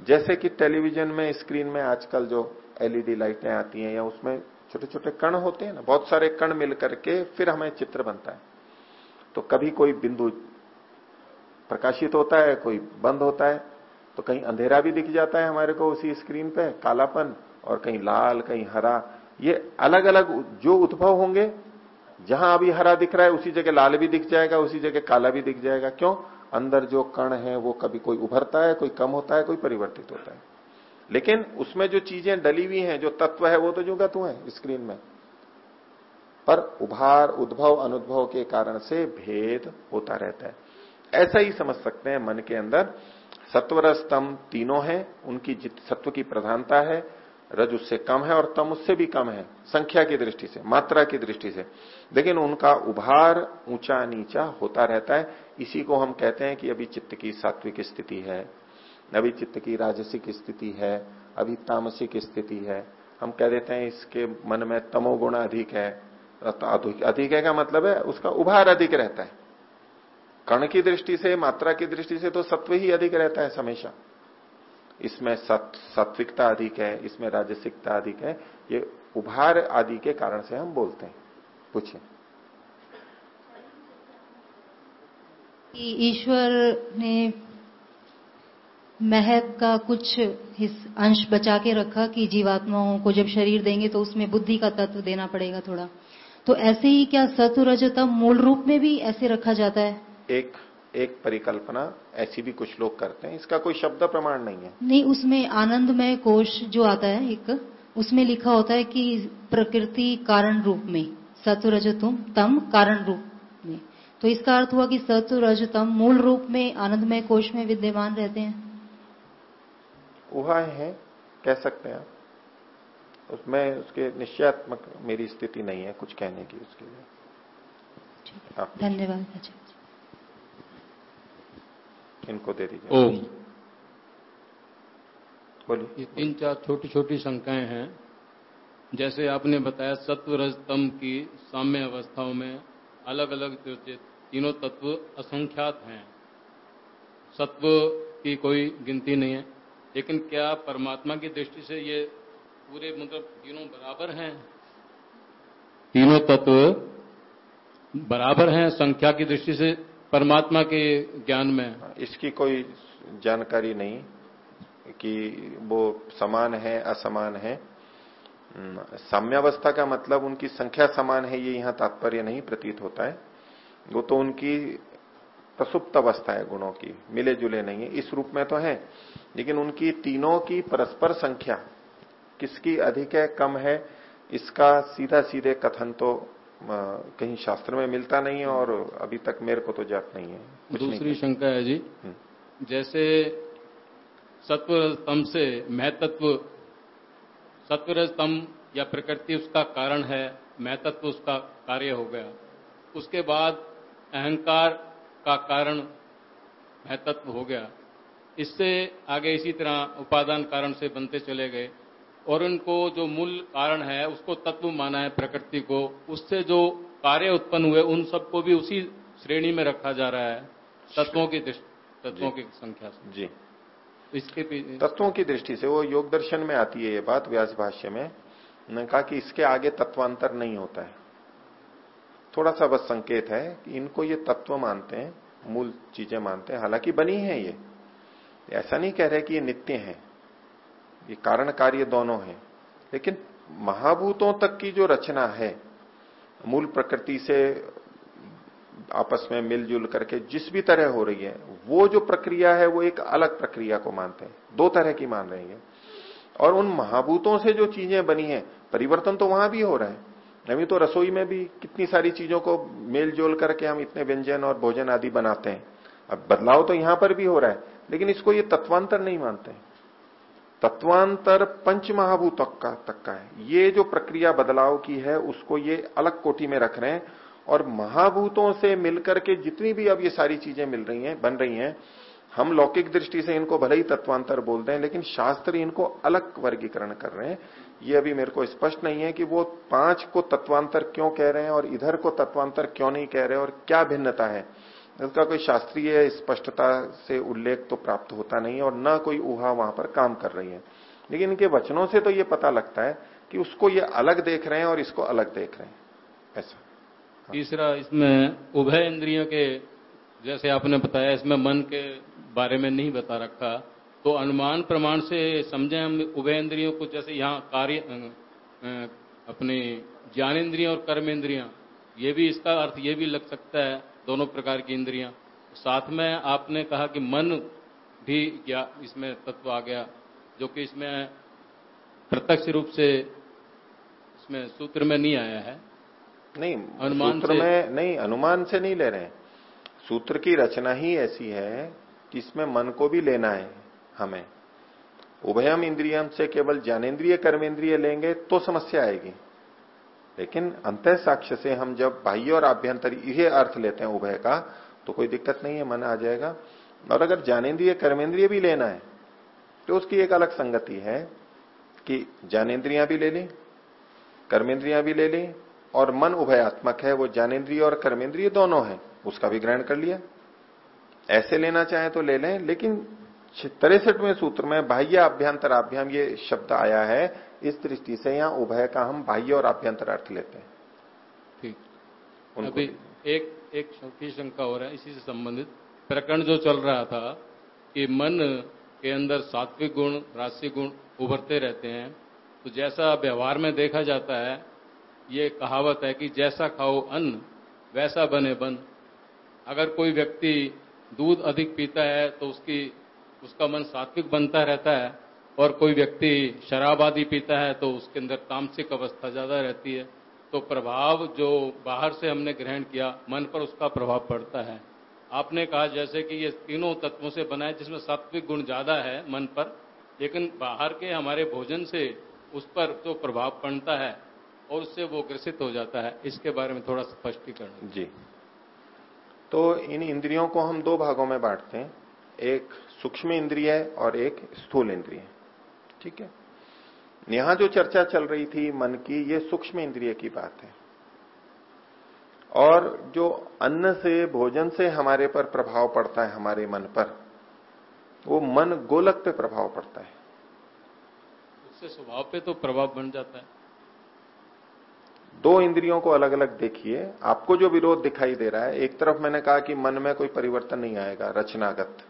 जैसे कि टेलीविज़न में स्क्रीन में आजकल जो एलईडी लाइटें आती हैं या उसमें छोटे छोटे कण होते हैं ना, बहुत सारे कण मिल करके फिर हमें चित्र बनता है। तो कभी कोई बिंदु प्रकाशित होता है, कोई बंद होता है तो कहीं अंधेरा भी दिख जाता है हमारे को उसी स्क्रीन पे, कालापन और कहीं लाल, कहीं हरा, ये अलग अलग जो उद्भव होंगे जहाँ अभी हरा दिख रहा है, उसी जगह लाल भी दिख जाएगा, उसी जगह काला भी दिख जाएगा। क्यों? अंदर जो कण है, वो कभी कोई उभरता है, कोई कम होता है, कोई परिवर्तित होता है। लेकिन उसमें जो चीज़ें डली हुई हैं, जो तत्व है, वो तो जो गतु है स्क्रीन में। पर उभार, उद्भव, अनुद्भव के कारण से भेद होता रहता है। ऐसा ही समझ सकते हैं मन के अंदर। सत्वर स्तंभ तीनों हैं, उनकी सत्व की प्रधानता है रज उससे कम है और तम उससे भी कम है, संख्या की दृष्टि से, मात्रा की दृष्टि से। लेकिन उनका उभार ऊँचा नीचा होता रहता है। इसी को हम कहते हैं कि अभी चित्त की सात्विक स्थिति है, अभी चित्त की राजसिक स्थिति है, अभी तामसिक स्थिति है। हम कह देते हैं इसके मन में तमोगुण अधिक है। अधिक है का मतलब है उसका उभार अधिक रहता है। कर्ण की दृष्टि से, मात्रा की दृष्टि से तो सत्व ही अधिक रहता है हमेशा। इसमें सत, सात्विकता अधिक है इसमें राजसिकता अधिक है ये उभार आदि के कारण से हम बोलते हैं। पूछिए। ईश्वर ने महक का कुछ अंश बचा के रखा कि जीवात्माओं को जब शरीर देंगे तो उसमें बुद्धि का तत्व देना पड़ेगा थोड़ा। तो ऐसे ही क्या सत्व रजतम मूल रूप में भी ऐसे रखा जाता है? एक एक परिकल्पना ऐसी भी कुछ लोग करते हैं। इसका कोई शब्द प्रमाण नहीं है। नहीं उसमें आनंदमय कोश जो आता है एक उसमें लिखा होता है कि प्रकृति कारण रूप में सत्व रजतम तम कारण रूप में। तो इसका अर्थ हुआ कि सत्व रजतम मूल रूप में आनंदमय कोश में विद्यमान रहते हैं। उहा है कह सकते हैं उसमें उसके निश्चयात्मक मेरी स्थिति नहीं है कुछ कहने की उसके लिए। धन्यवाद अच्छा इनको दे दीजिए। ओम। बोलिए। तीन चार छोटी छोटी शंकाएँ हैं। जैसे आपने बताया सत्व रजतम की साम्य अवस्थाओं में अलग अलग जो तीनों तत्व असंख्यात हैं। सत्व की कोई गिनती नहीं है। लेकिन क्या परमात्मा की दृष्टि से ये पूरे मतलब तीनों बराबर हैं? तीनों तत्व बराबर हैं संख्या की दृष्टि से? परमात्मा के ज्ञान में। इसकी कोई जानकारी नहीं कि वो समान है, असमान है। साम्यावस्था का मतलब उनकी संख्या समान है, ये यहाँ तात्पर्य नहीं प्रतीत होता है। वो तो उनकी प्रसुप्त अवस्था है, गुणों की मिले जुले नहीं है। इस रूप में तो है, लेकिन उनकी तीनों की परस्पर संख्या किसकी अधिक है, कम है, इसका सीधा सीधे कथन तो कहीं शास्त्र में मिलता नहीं है और अभी तक मेरे को तो जात नहीं है। दूसरी शंका है जी। हम्म। जैसे सत्व तम से महतत्व सत्वर तम या प्रकृति उसका कारण है महतत्व उसका कार्य हो गया। उसके बाद अहंकार का कारण महतत्व हो गया। इससे आगे इसी तरह उपादान कारण से बनते चले गए। और उनको जो मूल कारण है उसको तत्व माना है प्रकृति को उससे जो कार्य उत्पन्न हुए उन सबको भी उसी श्रेणी में रखा जा रहा है तत्वों की तत्वों की संख्या से। जी। इसके तत्वों की दृष्टि से वो योग दर्शन में आती है ये बात व्यास भाष्य में ने कहा कि इसके आगे तत्वांतर नहीं होता है। थोड़ा सा बस संकेत है कि इनको ये तत्व मानते हैं मूल चीज़ें मानते हैं हालाँकि बनी है ये। ऐसा नहीं कह रहे कि ये नित्य है। ये कारण कार्य दोनों है। लेकिन महाभूतों तक की जो रचना है, मूल प्रकृति से आपस में मिलजुल करके जिस भी तरह हो रही है, वो जो प्रक्रिया है, वो एक अलग प्रक्रिया को मानते हैं। दो तरह की मान रही है। और उन महाभूतों से जो चीज़ें बनी है, परिवर्तन तो वहाँ भी हो रहा है। अभी तो रसोई में भी कितनी सारी चीज़ों को मेल जोल करके हम इतने व्यंजन और भोजन आदि बनाते हैं। अब बदलाव तो यहाँ पर भी हो रहा है, लेकिन इसको ये तत्वांतर नहीं मानते हैं। तत्वांतर पंच महाभूत का तक का है। ये जो प्रक्रिया बदलाव की है, उसको ये अलग कोटि में रख रहे हैं और महाभूतों से मिलकर के जितनी भी अब ये सारी चीज़ें मिल रही हैं, बन रही हैं, हम लौकिक दृष्टि से इनको भले ही तत्वांतर बोलते हैं लेकिन शास्त्र इनको अलग वर्गीकरण कर रहे हैं। ये अभी मेरे को स्पष्ट नहीं है कि वो पाँच को तत्वांतर क्यों कह रहे हैं और इधर को तत्वांतर क्यों नहीं कह रहे और क्या भिन्नता है। इसका कोई शास्त्रीय स्पष्टता से उल्लेख तो प्राप्त होता नहीं और न कोई ऊहा वहाँ पर काम कर रही है। लेकिन इनके वचनों से तो ये पता लगता है कि उसको ये अलग देख रहे हैं और इसको अलग देख रहे हैं। ऐसा। तीसरा, इसमें उभय इंद्रियों के, जैसे आपने बताया, इसमें मन के बारे में नहीं बता रखा तो अनुमान प्रमाण से समझे हम उभय इंद्रियों को, जैसे यहाँ कार्य अपने ज्ञानेन्द्रियाँ और कर्मेंद्रियाँ ये भी इसका अर्थ ये भी लग सकता है दोनों प्रकार की इंद्रियाँ। साथ में आपने कहा कि मन भी क्या इसमें तत्व आ गया जो कि इसमें प्रत्यक्ष रूप से इसमें सूत्र में नहीं आया है। नहीं अनुमान सूत्र में नहीं अनुमान से नहीं ले रहे हैं। सूत्र की रचना ही ऐसी है कि इसमें मन को भी लेना है हमें। उभयम इंद्रियम से केवल ज्ञानेन्द्रिय कर्मेंद्रिय लेंगे तो समस्या आएगी। लेकिन अंत साक्ष्य से हम जब बाह्य और आभ्यंतर ये अर्थ लेते हैं उभय का तो कोई दिक्कत नहीं है, मन आ जाएगा। और अगर ज्ञानेन्द्रिय कर्मेंद्रिय भी लेना है तो उसकी एक अलग संगति है कि ज्ञानेन्द्रिया भी ले ली कर्मेंद्रिया भी ले ली, और मन उभयात्मक है, वो ज्ञानेन्द्रिय और कर्मेंद्रिय दोनों है, उसका भी ग्रहण कर लिया। ऐसे लेना चाहे तो ले लें, लेकिन तिरसठवें सूत्र में बाह्य अभ्यंतर अभ्याम ये शब्द आया है। इस दृष्टि से यहाँ उभय का हम बाह्य और अभ्यंतर अर्थ लेते हैं। ठीक। अभी एक एक की शंका हो रहा है इसी से संबंधित। प्रकरण जो चल रहा था कि मन के अंदर सात्विक गुण राशि गुण उभरते रहते हैं। तो जैसा व्यवहार में देखा जाता है ये कहावत है कि जैसा खाओ अन्न वैसा बने बन। अगर कोई व्यक्ति दूध अधिक पीता है तो उसकी उसका मन सात्विक बनता रहता है और कोई व्यक्ति शराब आदि पीता है तो उसके अंदर तामसिक अवस्था ज़्यादा रहती है। तो प्रभाव जो बाहर से हमने ग्रहण किया, मन पर उसका प्रभाव पड़ता है। आपने कहा जैसे कि ये तीनों तत्वों से बना है जिसमें सात्विक गुण ज़्यादा है मन पर, लेकिन बाहर के हमारे भोजन से उस पर तो प्रभाव पड़ता है और उससे वो ग्रसित हो जाता है। इसके बारे में थोड़ा स्पष्टीकरण जी। तो इन इंद्रियों को हम दो भागों में बांटते हैं। एक सूक्ष्म इंद्रिय है और एक स्थूल इंद्रिय ठीक है? यहाँ जो चर्चा चल रही थी मन की ये सूक्ष्म इंद्रिय की बात है। और जो अन्न से भोजन से हमारे पर प्रभाव पड़ता है हमारे मन पर वो मन गोलक पे प्रभाव पड़ता है। उससे स्वभाव पे तो प्रभाव बन जाता है। दो इंद्रियों को अलग अलग देखिए। आपको जो विरोध दिखाई दे रहा है एक तरफ़ मैंने कहा कि मन में कोई परिवर्तन नहीं आएगा रचनागत।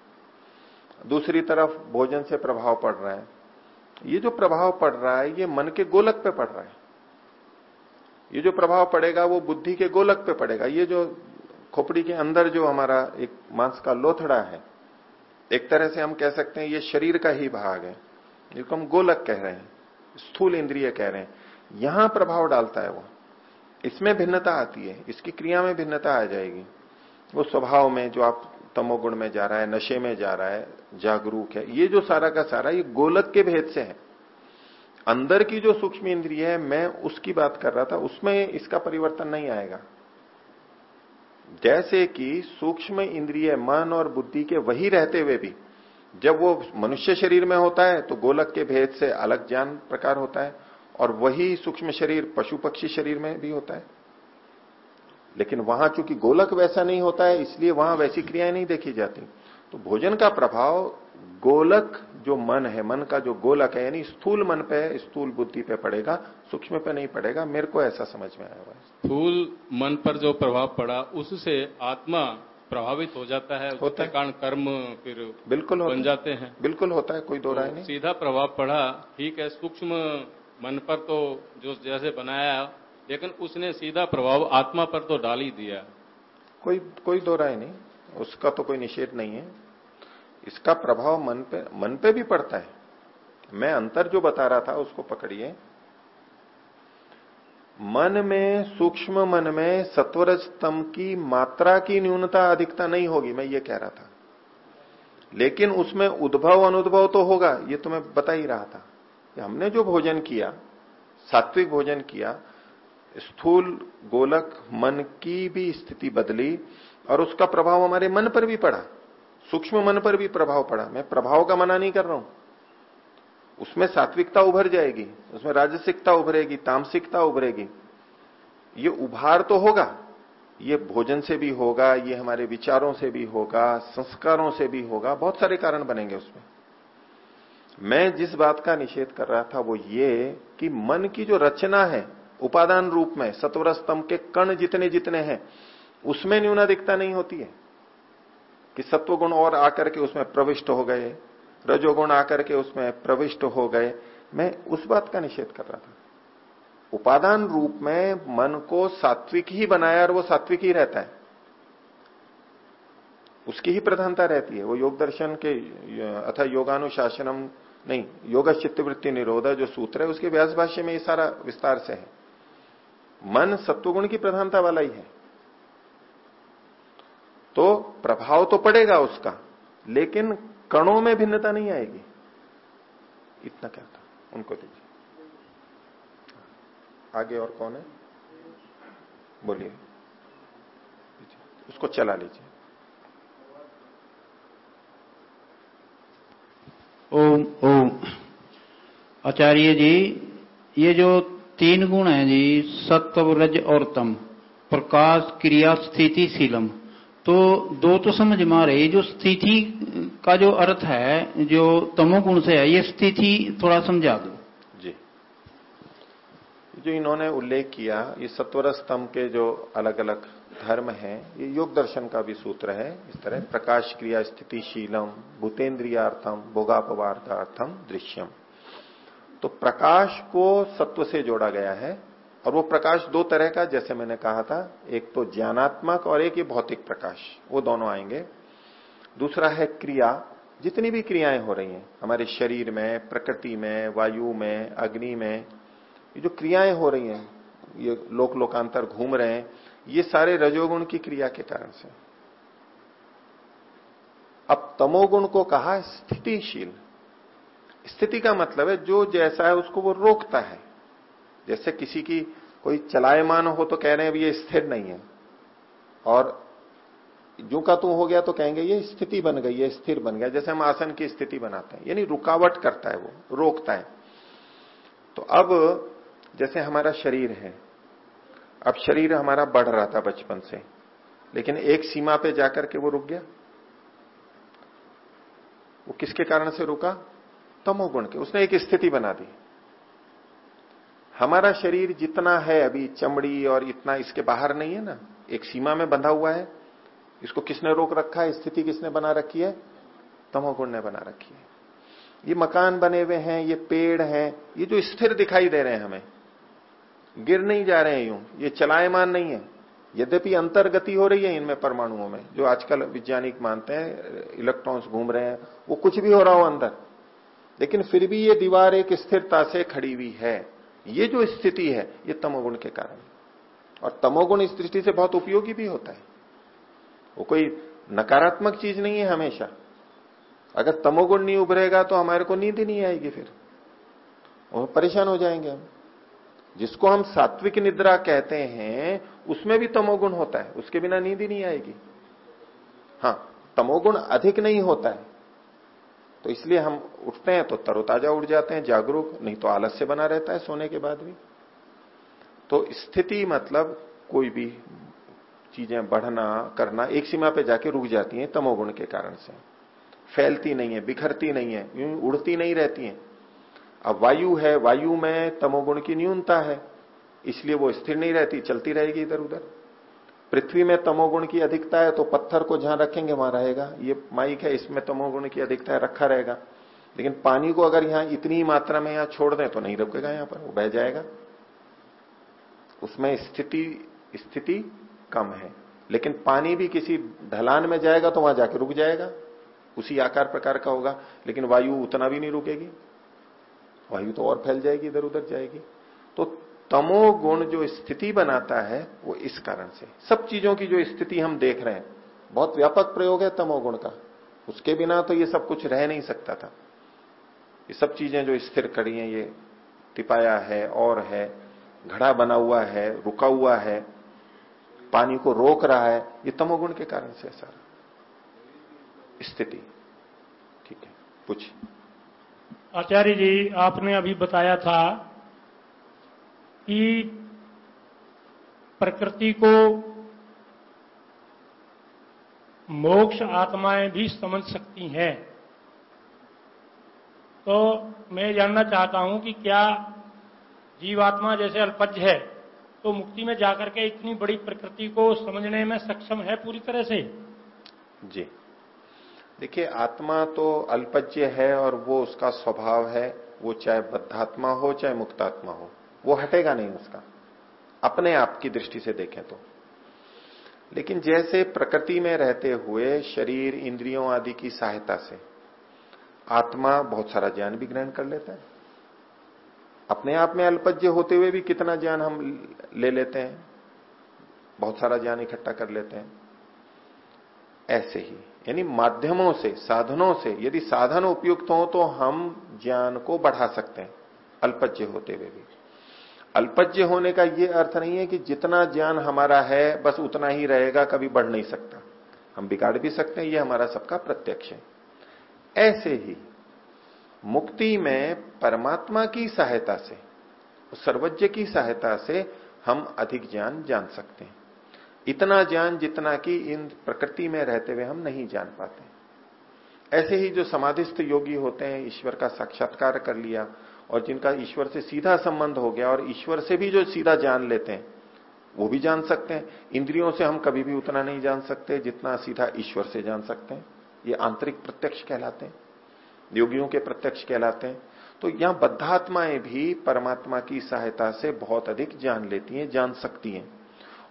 दूसरी तरफ़ भोजन से प्रभाव पड़ रहा है। ये जो प्रभाव पड़ रहा है, ये मन के गोलक पे पड़ रहा है। ये जो प्रभाव पड़ेगा, वो बुद्धि के गोलक पे पड़ेगा। ये जो खोपड़ी के अंदर जो हमारा एक मांस का लोथड़ा है, एक तरह से हम कह सकते हैं, ये शरीर का ही भाग है। जिसको हम गोलक कह रहे हैं, स्थूल इंद्रिय कह रहे हैं। यहाँ प्रभाव डालता है वो। इसमें भिन्नता आती है, इसकी क्रिया में भिन्नता आ जाएगी। वो स्वभाव में जो आप तमोगुण में जा रहा है, नशे में जा रहा है, जागरूक है। ये जो सारा का सारा, ये गोलक के भेद से है। अंदर की जो सूक्ष्म इंद्रिय है, मैं उसकी बात कर रहा था, उसमें इसका परिवर्तन नहीं आएगा। जैसे कि सूक्ष्म इंद्रिय मन और बुद्धि के वही रहते हुए भी, जब वो मनुष्य शरीर में होता है तो गोलक के भेद से अलग ज्ञान प्रकार होता है, और वही सूक्ष्म शरीर पशु पक्षी शरीर में भी होता है। लेकिन वहाँ चूँकि गोलक वैसा नहीं होता है इसलिए वहाँ वैसी क्रियाएँ नहीं देखी जाती। तो भोजन का प्रभाव गोलक जो मन है मन का जो गोलक है यानी स्थूल मन पे स्थूल बुद्धि पे पड़ेगा सूक्ष्म पे नहीं पड़ेगा मेरे को ऐसा समझ में आया हुआ स्थूल मन पर जो प्रभाव पड़ा उससे आत्मा प्रभावित हो जाता है होता है। कारण कर्म फिर बिल्कुल बन जाते हैं। बिल्कुल होता है कोई दो राय तो नहीं। सीधा प्रभाव पड़ा ठीक है सूक्ष्म मन पर तो जो जैसे बनाया लेकिन उसने सीधा प्रभाव आत्मा पर तो डाल ही दिया। कोई कोई दो राय नहीं, उसका तो कोई निषेध नहीं है। इसका प्रभाव मन पे मन पे भी पड़ता है। मैं अंतर जो बता रहा था उसको पकड़िए। मन में, सूक्ष्म मन में सत्वरज तम की मात्रा की न्यूनता अधिकता नहीं होगी, मैं ये कह रहा था। लेकिन उसमें उद्भव, अनुद्भव तो होगा, ये तो मैं बता ही रहा था। कि हमने जो भोजन किया, सात्विक भोजन किया स्थूल गोलक मन की भी स्थिति बदली और उसका प्रभाव हमारे मन पर भी पड़ा, सूक्ष्म मन पर भी प्रभाव पड़ा। मैं प्रभाव का मना नहीं कर रहा हूँ। उसमें सात्विकता उभर जाएगी, उसमें राजसिकता उभरेगी, तामसिकता उभरेगी। ये उभार तो होगा, ये भोजन से भी होगा, ये हमारे विचारों से भी होगा, संस्कारों से भी होगा, बहुत सारे कारण बनेंगे उसमें। मैं जिस बात का निषेध कर रहा था वो ये कि मन की जो रचना है उपादान रूप में सत्वर स्तंभ के कण जितने जितने हैं, उसमें न्यूनाधिकता नहीं होती है। कि सत्व गुण और आकर के उसमें प्रविष्ट हो गए, रजोगुण आकर के उसमें प्रविष्ट हो गए, मैं उस बात का निषेध कर रहा था। उपादान रूप में मन को सात्विक ही बनाया और वो सात्विक ही रहता है। उसकी ही प्रधानता रहती है। वो योग दर्शन के, अथा योगानुशासनम नहीं योग चित्तवृत्ति निरोध जो सूत्र है, उसके व्यास भाष्य में ये सारा विस्तार से है। मन सत्वगुण की प्रधानता वाला ही है। तो प्रभाव तो पड़ेगा उसका, लेकिन कणों में भिन्नता नहीं आएगी। इतना क्या था? उनको दीजिए। आगे और कौन है? बोलिए। उसको चला लीजिए। ओम ओम। आचार्य जी, ये जो तीन गुण हैं जी सत्व रज और तम, प्रकाश, क्रिया, स्थिति, शीलम। तो दो तो समझ में आ रही जो स्थिति का जो अर्थ है, जो तमोगुण से है, ये स्थिति थोड़ा समझा दो। जी। जो इन्होंने उल्लेख किया, ये सत्वर स्तंभ के जो अलग अलग धर्म है, ये योग दर्शन का भी सूत्र है, इस तरह प्रकाश, क्रिया, स्थिति, शीलम, भूतेन्द्रियार्थम, भोगापवार्थार्थम, दृश्यम। तो प्रकाश को सत्व से जोड़ा गया है और वो प्रकाश दो तरह का, जैसे मैंने कहा था, एक तो ज्ञानात्मक और एक ये भौतिक प्रकाश, वो दोनों आएँगे। दूसरा है क्रिया, जितनी भी क्रियाएँ हो रही हैं, हमारे शरीर में, प्रकृति में, वायु में, अग्नि में, ये जो क्रियाएँ हो रही हैं, ये लोक लोकांतर घूम रहे हैं, ये सारे रजोगुण की क्रिया के कारण से। अब तमोगुण को कहा स्थितिशील स्थिति का मतलब है, जो जैसा है उसको वो रोकता है। जैसे किसी की कोई चलायमान हो तो कह रहे हैं ये स्थिर नहीं है। और जो का तू हो गया तो कहेंगे, ये स्थिति बन गई है स्थिर बन गया। जैसे हम आसन की स्थिति बनाते हैं, यानी रुकावट करता है वो, रोकता है। तो अब जैसे हमारा शरीर है, अब शरीर हमारा बढ़ रहा था बचपन से, लेकिन एक सीमा पे जाकर के वो रुक गया। वो किसके कारण से रुका? तमोगुण के, उसने एक स्थिति बना दी। हमारा शरीर जितना है अभी चमड़ी और इतना इसके बाहर नहीं है ना, एक सीमा में बंधा हुआ है। इसको किसने रोक रखा है? स्थिति किसने बना रखी है? तमोगुण ने बना रखी है। ये मकान बने हुए हैं, ये पेड़ हैं, ये जो स्थिर दिखाई दे रहे हैं हमें, गिर नहीं जा रहे हैं यूँ, ये चलायमान नहीं है। यद्यपि अंतर्गति हो रही है इनमें परमाणुओं में, जो आजकल वैज्ञानिक मानते हैं, इलेक्ट्रॉन्स घूम रहे हैं, वो कुछ भी हो रहा हो अंदर। लेकिन फिर भी ये दीवार एक स्थिरता से खड़ी हुई है। ये जो स्थिति है, ये तमोगुण के कारण। और तमोगुण इस दृष्टि से बहुत उपयोगी भी होता है। वो कोई नकारात्मक चीज़ नहीं है हमेशा। अगर तमोगुण नहीं उभरेगा तो हमारे को नींद नहीं आएगी फिर। और परेशान हो जाएँगे हम। जिसको हम सात्विक निद्रा कहते हैं, उसमें भी तमोगुण होता है। उसके बिना नींद ही नहीं आएगी। हाँ तमोगुण अधिक नहीं होता है। तो इसलिए हम उठते हैं तो तरोताजा उठ जाते हैं, जागरूक, नहीं तो आलस्य बना रहता है सोने के बाद भी। तो स्थिति मतलब कोई भी चीज़ें बढ़ना, करना, एक सीमा पे जाके रुक जाती हैं तमोगुण के कारण से। फैलती नहीं है, बिखरती नहीं है उड़ती नहीं रहती हैं। अब वायु है, वायु में तमोगुण की न्यूनता है, इसलिए वो स्थिर नहीं रहती, चलती रहेगी इधर उधर पृथ्वी में तमोगुण की अधिकता है तो पत्थर को जहाँ रखेंगे वहाँ रहेगा। ये माइक है, इसमें तमोगुण की अधिकता है, रखा रहेगा। लेकिन पानी को अगर यहाँ इतनी मात्रा में यहाँ छोड़ दें तो नहीं रुकेगा यहाँ पर, वो बह जाएगा। उसमें स्थिति स्थिति कम है। लेकिन पानी भी किसी ढलान में जाएगा तो वहाँ जाके रुक जाएगा। उसी आकार प्रकार का होगा, लेकिन वायु उतना भी नहीं रुकेगी। वायु तो और फैल जाएगी, इधर उधर जाएगी। तो तमोगुण जो स्थिति बनाता है, वो इस कारण से। सब चीज़ों की जो स्थिति हम देख रहे हैं, बहुत व्यापक प्रयोग है तमोगुण का। उसके बिना तो ये सब कुछ रह नहीं सकता था। ये सब चीज़ें जो स्थिर खड़ी हैं, ये टिपाया है, और है, घड़ा बना हुआ है, रुका हुआ है, पानी को रोक रहा है, ये तमोगुण के कारण से सारा। स्थिति। ठीक है पूछ आचार्य जी, आपने अभी बताया था कि प्रकृति को मोक्ष आत्माएँ भी समझ सकती हैं। तो मैं जानना चाहता हूँ कि क्या जीवात्मा जैसे अल्पज्ञ है तो मुक्ति में जाकर के इतनी बड़ी प्रकृति को समझने में सक्षम है पूरी तरह से? जी। देखिए, आत्मा तो अल्पज्य है और वो उसका स्वभाव है, वो चाहे बद्धात्मा हो, चाहे मुक्तात्मा हो। वो हटेगा नहीं उसका। अपने आप की दृष्टि से देखें तो। लेकिन जैसे प्रकृति में रहते हुए शरीर, इंद्रियों आदि की सहायता से आत्मा बहुत सारा ज्ञान भी ग्रहण कर लेता है। अपने आप में अल्पज्य होते हुए भी कितना ज्ञान हम ले लेते हैं? बहुत सारा ज्ञान इकट्ठा कर लेते हैं। ऐसे ही, यानी माध्यमों से, साधनों से, यदि साधन उपयुक्त हो तो हम ज्ञान को बढ़ा सकते हैं अल्पज्य होते हुए भी। अल्पज्य होने का यह अर्थ नहीं है कि जितना ज्ञान हमारा है, बस उतना ही रहेगा, कभी बढ़ नहीं सकता। हम बिगाड़ भी सकते हैं, ये हमारा सबका प्रत्यक्ष है। ऐसे ही मुक्ति में परमात्मा की सहायता से सर्वज्ञ की सहायता से हम अधिक ज्ञान जान सकते हैं। इतना ज्ञान जितना कि इन प्रकृति में रहते हुए हम नहीं जान पाते। ऐसे ही जो समाधिस्थ योगी होते हैं, ईश्वर का साक्षात्कार कर लिया और जिनका ईश्वर से सीधा संबंध हो गया और ईश्वर से भी जो सीधा जान लेते हैं, वो भी जान सकते हैं। इंद्रियों से हम कभी भी उतना नहीं जान सकते जितना सीधा ईश्वर से जान सकते हैं। ये आंतरिक प्रत्यक्ष कहलाते हैं, योगियों के प्रत्यक्ष कहलाते हैं। तो यहाँ बद्धात्माएँ भी परमात्मा की सहायता से बहुत अधिक जान लेती हैं, जान सकती हैं।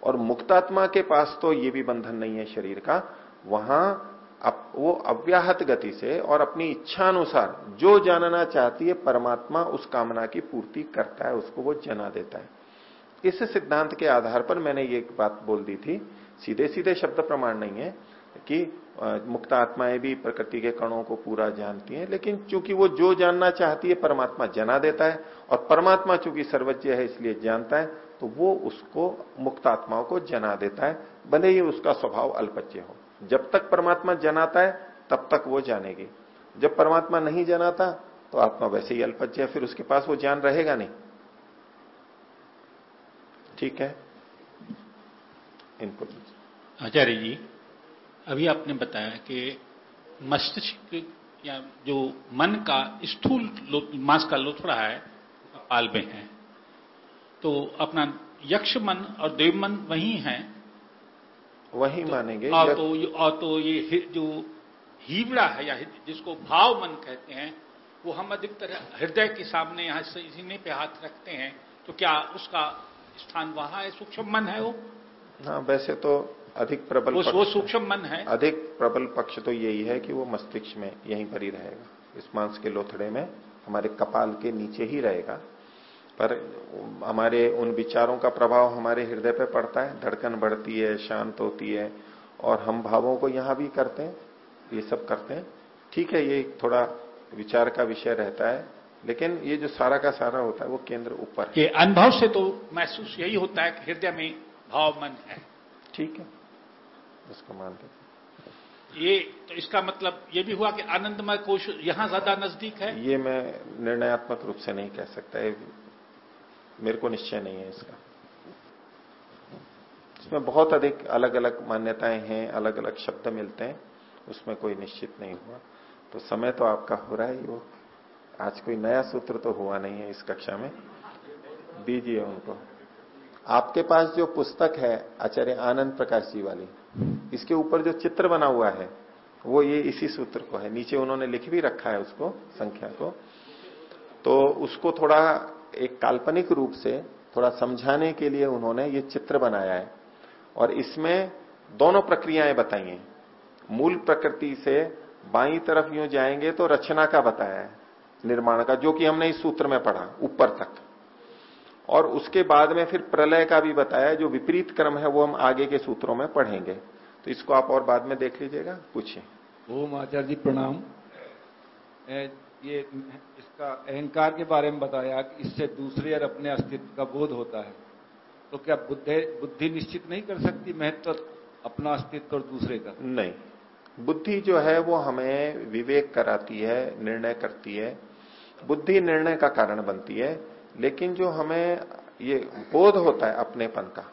और मुक्तात्मा के पास तो ये भी बंधन नहीं है शरीर का, वहाँ अप, वो अव्याहत गति से और अपनी इच्छा अनुसार जो जानना चाहती है परमात्मा उस कामना की पूर्ति करता है उसको वो जना देता है। इस सिद्धांत के आधार पर मैंने ये एक बात बोल दी थी सीधे सीधे शब्द प्रमाण नहीं है कि मुक्त आत्माएँ भी प्रकृति के कणों को पूरा जानती हैं लेकिन चूँकि वो जो जानना चाहती है परमात्मा जना देता है और परमात्मा चूँकि सर्वज्ञ है इसलिए जानता है तो वो उसको मुक्त आत्माओं को जना देता है भले ही उसका स्वभाव अल्पज्य हो। जब तक परमात्मा जनाता है, तब तक वो जानेगी। जब परमात्मा नहीं जनाता तो आत्मा वैसे ही अल्पज्य है, फिर उसके पास वो ज्ञान रहेगा नहीं। ठीक है? इनपुट आचार्य जी, अभी आपने बताया कि मस्तिष्क या जो मन का स्थूल मांस का लोथड़ा है पाल में है। तो अपना यक्ष मन और देव मन वही है वही तो, मानेंगे और तो और तो ये जो हीवड़ा है या जिसको भाव मन कहते हैं वो हम अधिकतर हृदय के सामने यहाँ सीने पे हाथ रखते हैं तो क्या उसका स्थान वहाँ है? सूक्ष्म मन है वो? हाँ वैसे तो अधिक प्रबल वो, वो सूक्ष्म मन है। अधिक प्रबल पक्ष तो यही है कि वो मस्तिष्क में यहीं पर ही रहेगा। इस मांस के लोथड़े में हमारे कपाल के नीचे ही रहेगा। पर हमारे उन विचारों का प्रभाव हमारे हृदय पे पड़ता है। धड़कन बढ़ती है शांत होती है और हम भावों को यहाँ भी करते हैं ये सब करते हैं। ठीक है ये थोड़ा विचार का विषय रहता है लेकिन ये जो सारा का सारा होता है वो केंद्र ऊपर ये अनुभव से तो महसूस यही होता है कि हृदय में भाव मन है। ठीक है उसको मानते ये तो इसका मतलब ये भी हुआ कि आनंदमय कोश यहाँ ज़्यादा नज़दीक है? ये मैं निर्णयात्मक रूप से नहीं कह सकता। है मेरे को निश्चय नहीं है इसका। इसमें बहुत अधिक अलग अलग मान्यताएँ हैं अलग अलग शब्द मिलते हैं, उसमें कोई निश्चित नहीं हुआ। तो समय तो आपका हो रहा है वो आज कोई नया सूत्र तो हुआ नहीं है इस कक्षा में। दीजिए उनको। आपके पास जो पुस्तक है, आचार्य आनंद प्रकाश जी वाली, इसके ऊपर जो चित्र बना हुआ है, वो ये इसी सूत्र को है। नीचे उन्होंने लिख भी रखा है उसको, संख्या को। तो उसको थोड़ा एक काल्पनिक रूप से थोड़ा समझाने के लिए उन्होंने ये चित्र बनाया है। और इसमें दोनों प्रक्रियाएँ बताई हैं। मूल प्रकृति से बाई तरफ़ यूँ जाएँगे तो रचना का बताया है, निर्माण का, जो कि हमने इस सूत्र में पढ़ा, ऊपर तक। और उसके बाद में फिर प्रलय का भी बताया जो विपरीत क्रम है, वो हम आगे के सूत्रों में पढ़ेंगे। तो इसको आप और बाद में देख लीजिएगा, पूछिए। ओम आचार्य जी, प्रणाम। ये इसका अहंकार के बारे में बताया कि इससे दूसरे और अपने अस्तित्व का बोध होता है। तो क्या बुद्धि बुद्धि निश्चित नहीं कर सकती महत्व अपना अस्तित्व और दूसरे का? नहीं। बुद्धि जो है, वो हमें विवेक कराती है, निर्णय करती है। बुद्धि निर्णय का कारण बनती है, लेकिन जो हमें ये बोध होता है अपनेपन का,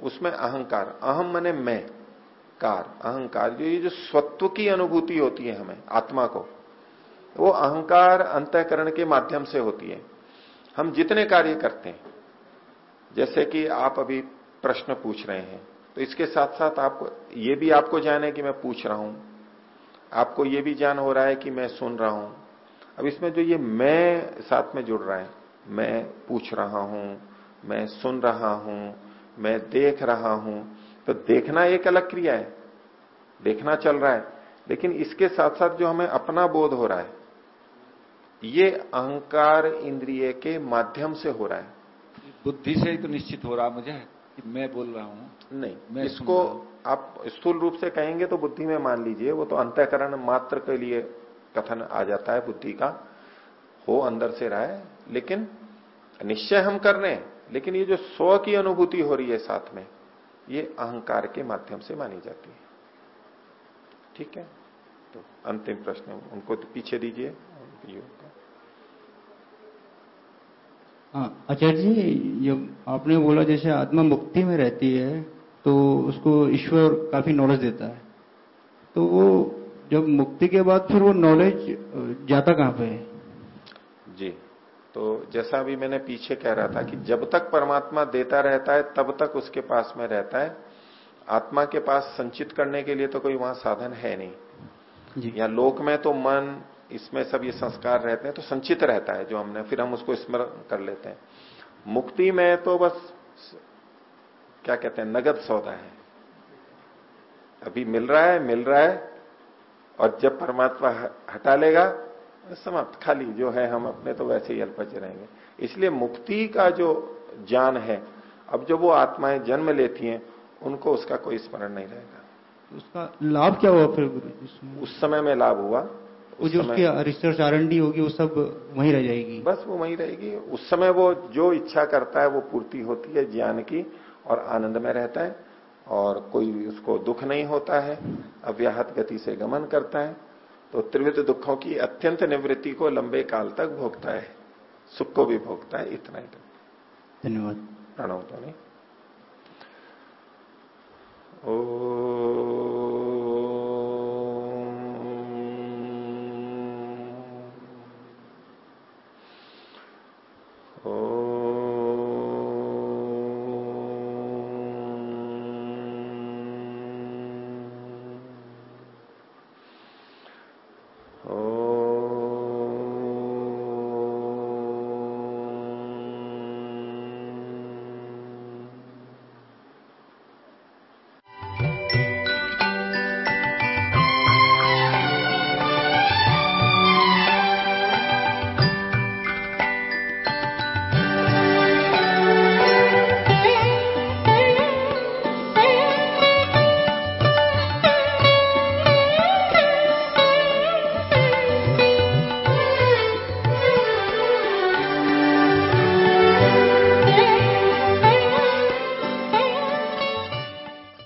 उसमें अहंकार, अहम मने मैं, कार, अहंकार, जो ये जो स्वत्व की अनुभूति होती है हमें, आत्मा को वो अहंकार अंतकरण के माध्यम से होती है। हम जितने कार्य करते हैं, जैसे कि आप अभी प्रश्न पूछ रहे हैं तो इसके साथ साथ आपको, ये भी आपको जाने कि मैं पूछ रहा हूँ। आपको ये भी जान हो रहा है कि मैं सुन रहा हूँ। अब इसमें जो ये मैं साथ में जुड़ रहा है, मैं पूछ रहा हूँ, मैं सुन रहा हूँ, मैं देख रहा हूँ तो देखना एक अलग क्रिया है। देखना चल रहा है। लेकिन इसके साथ साथ जो हमें अपना बोध हो रहा है ये अहंकार इंद्रिय के माध्यम से हो रहा है। बुद्धि से ही तो निश्चित हो रहा मुझे कि मैं बोल रहा हूँ। नहीं मैं इसको आप स्थूल रूप से कहेंगे तो बुद्धि में मान लीजिए वो तो अंतकरण मात्र के लिए कथन आ जाता है बुद्धि का हो अंदर से रहा है। लेकिन निश्चय हम कर रहे हैं लेकिन ये जो स्व की अनुभूति हो रही है साथ में ये अहंकार के माध्यम से मानी जाती है। ठीक है? तो अंतिम प्रश्न उनको पीछे दीजिए। हाँ आचार्य जी जब आपने बोला जैसे आत्मा मुक्ति में रहती है तो उसको ईश्वर काफ़ी नॉलेज देता है। तो वो जब मुक्ति के बाद फिर वो नॉलेज जाता कहाँ पे? है जी तो जैसा अभी मैंने पीछे कह रहा था कि जब तक परमात्मा देता रहता है तब तक उसके पास में रहता है। आत्मा के पास संचित करने के लिए तो कोई वहाँ साधन है नहीं। या लोक में तो मन इसमें सब ये संस्कार रहते हैं तो संचित रहता है जो हमने फिर हम उसको स्मरण कर लेते हैं। मुक्ति में तो बस क्या कहते हैं नगद सौदा है। अभी मिल रहा है मिल रहा है और जब परमात्मा हटा लेगा समाप्त खाली जो है हम अपने तो वैसे ही अल्पज रहेंगे। इसलिए मुक्ति का जो ज्ञान है अब जो वो आत्माएँ जन्म लेती हैं उनको उसका कोई स्मरण नहीं रहेगा। उसका लाभ क्या हुआ फिर उस समय में लाभ हुआ वो जो उसकी रिसर्च आर होगी वो सब वहीं रह जाएगी। बस वो वहीं रहेगी। उस समय वो जो इच्छा करता है वो पूर्ति होती है ज्ञान की और आनंद में रहता है और कोई उसको दुख नहीं होता है अव्याहत गति से गमन करता है। तो त्रिविध दुखों की अत्यंत निवृत्ति को लंबे काल तक भोगता है सुख को भी भोगता है इतना ही धन्यवाद। प्रणव तो नहीं ओ